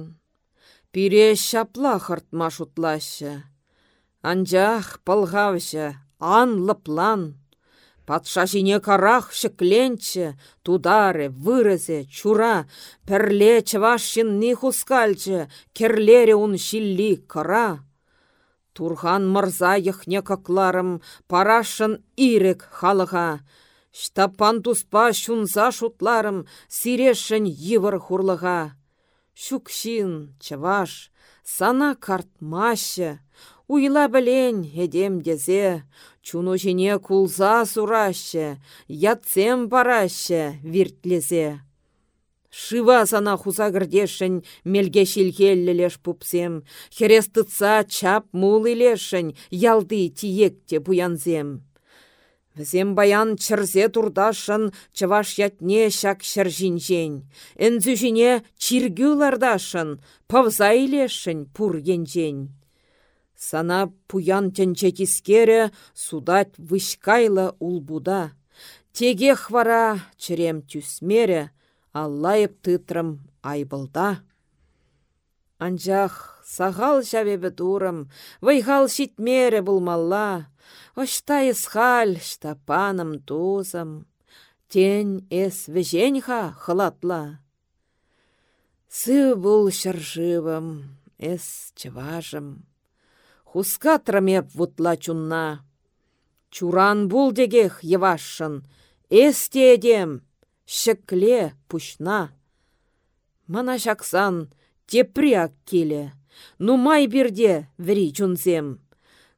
Пире шапла хыртма шутлаща. Анжах пылғавща, ан лыплан. Патша жіне карах шекленче, тудары, вырызе, чура, перле чывашшинни хускальче, керлере ун шилли кара. Турхан мырза йхне какларым, парашын ирек халыға. Штапан туспа шунса шутларым, сирешін йывыр хурлыға. Шукшин, чываш, сана картмашы, уйла білен едем дезе, Чуну жіне кулза сураще, ятсем параще, виртлезе. Шыва сана хуза гірдешін, мелге шилхеллелеш пупсем. Херес тыца чап мул ялды тиекте буянзем. Візем баян чырзе турдашын, чываш ятне шак шыржинжен. Энзүжіне чиргю лардашын, павза пур енжен. Сана пуян тенче тискере судать вышкайла улбуда. Теге хвара чрем тюсмере, аллайып тытрым айбылда. Анжақ сағал жабебі дурым, вайғал шитмере булмалла, Ошта ісхал штапаным тузым, тень эс веженьха хылатла. Сы бұл шыржывым, эс чыважым, Хуска трамеп вутла чунна. Чуран бул дегех евашшын, эсте едем, шекле пушна. Мана шаксан тепряк келе, нумай бирде ври чунзем.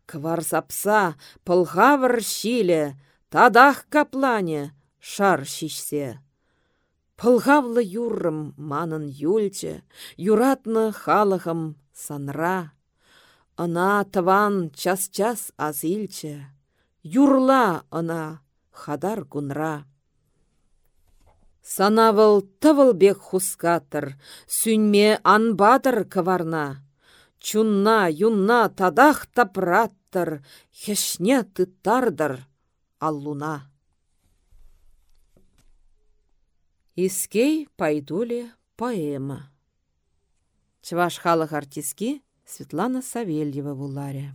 Квар сапса пылғавыр шиле, тадах каплане шар шишсе. Пылғавлы юррым манын юльче, юратны халығым санра. Ына тыван час-час азилче, юрла ына хадар гунра. Санавыл тывыл бек хускатыр, сүнме анбадыр кыварна. Чунна, юнна тадах тапраттыр, хешне тыттардыр аллуна. Искей пайдуле поэма. Чваш халық артистки Светлана Савельева в Уларе.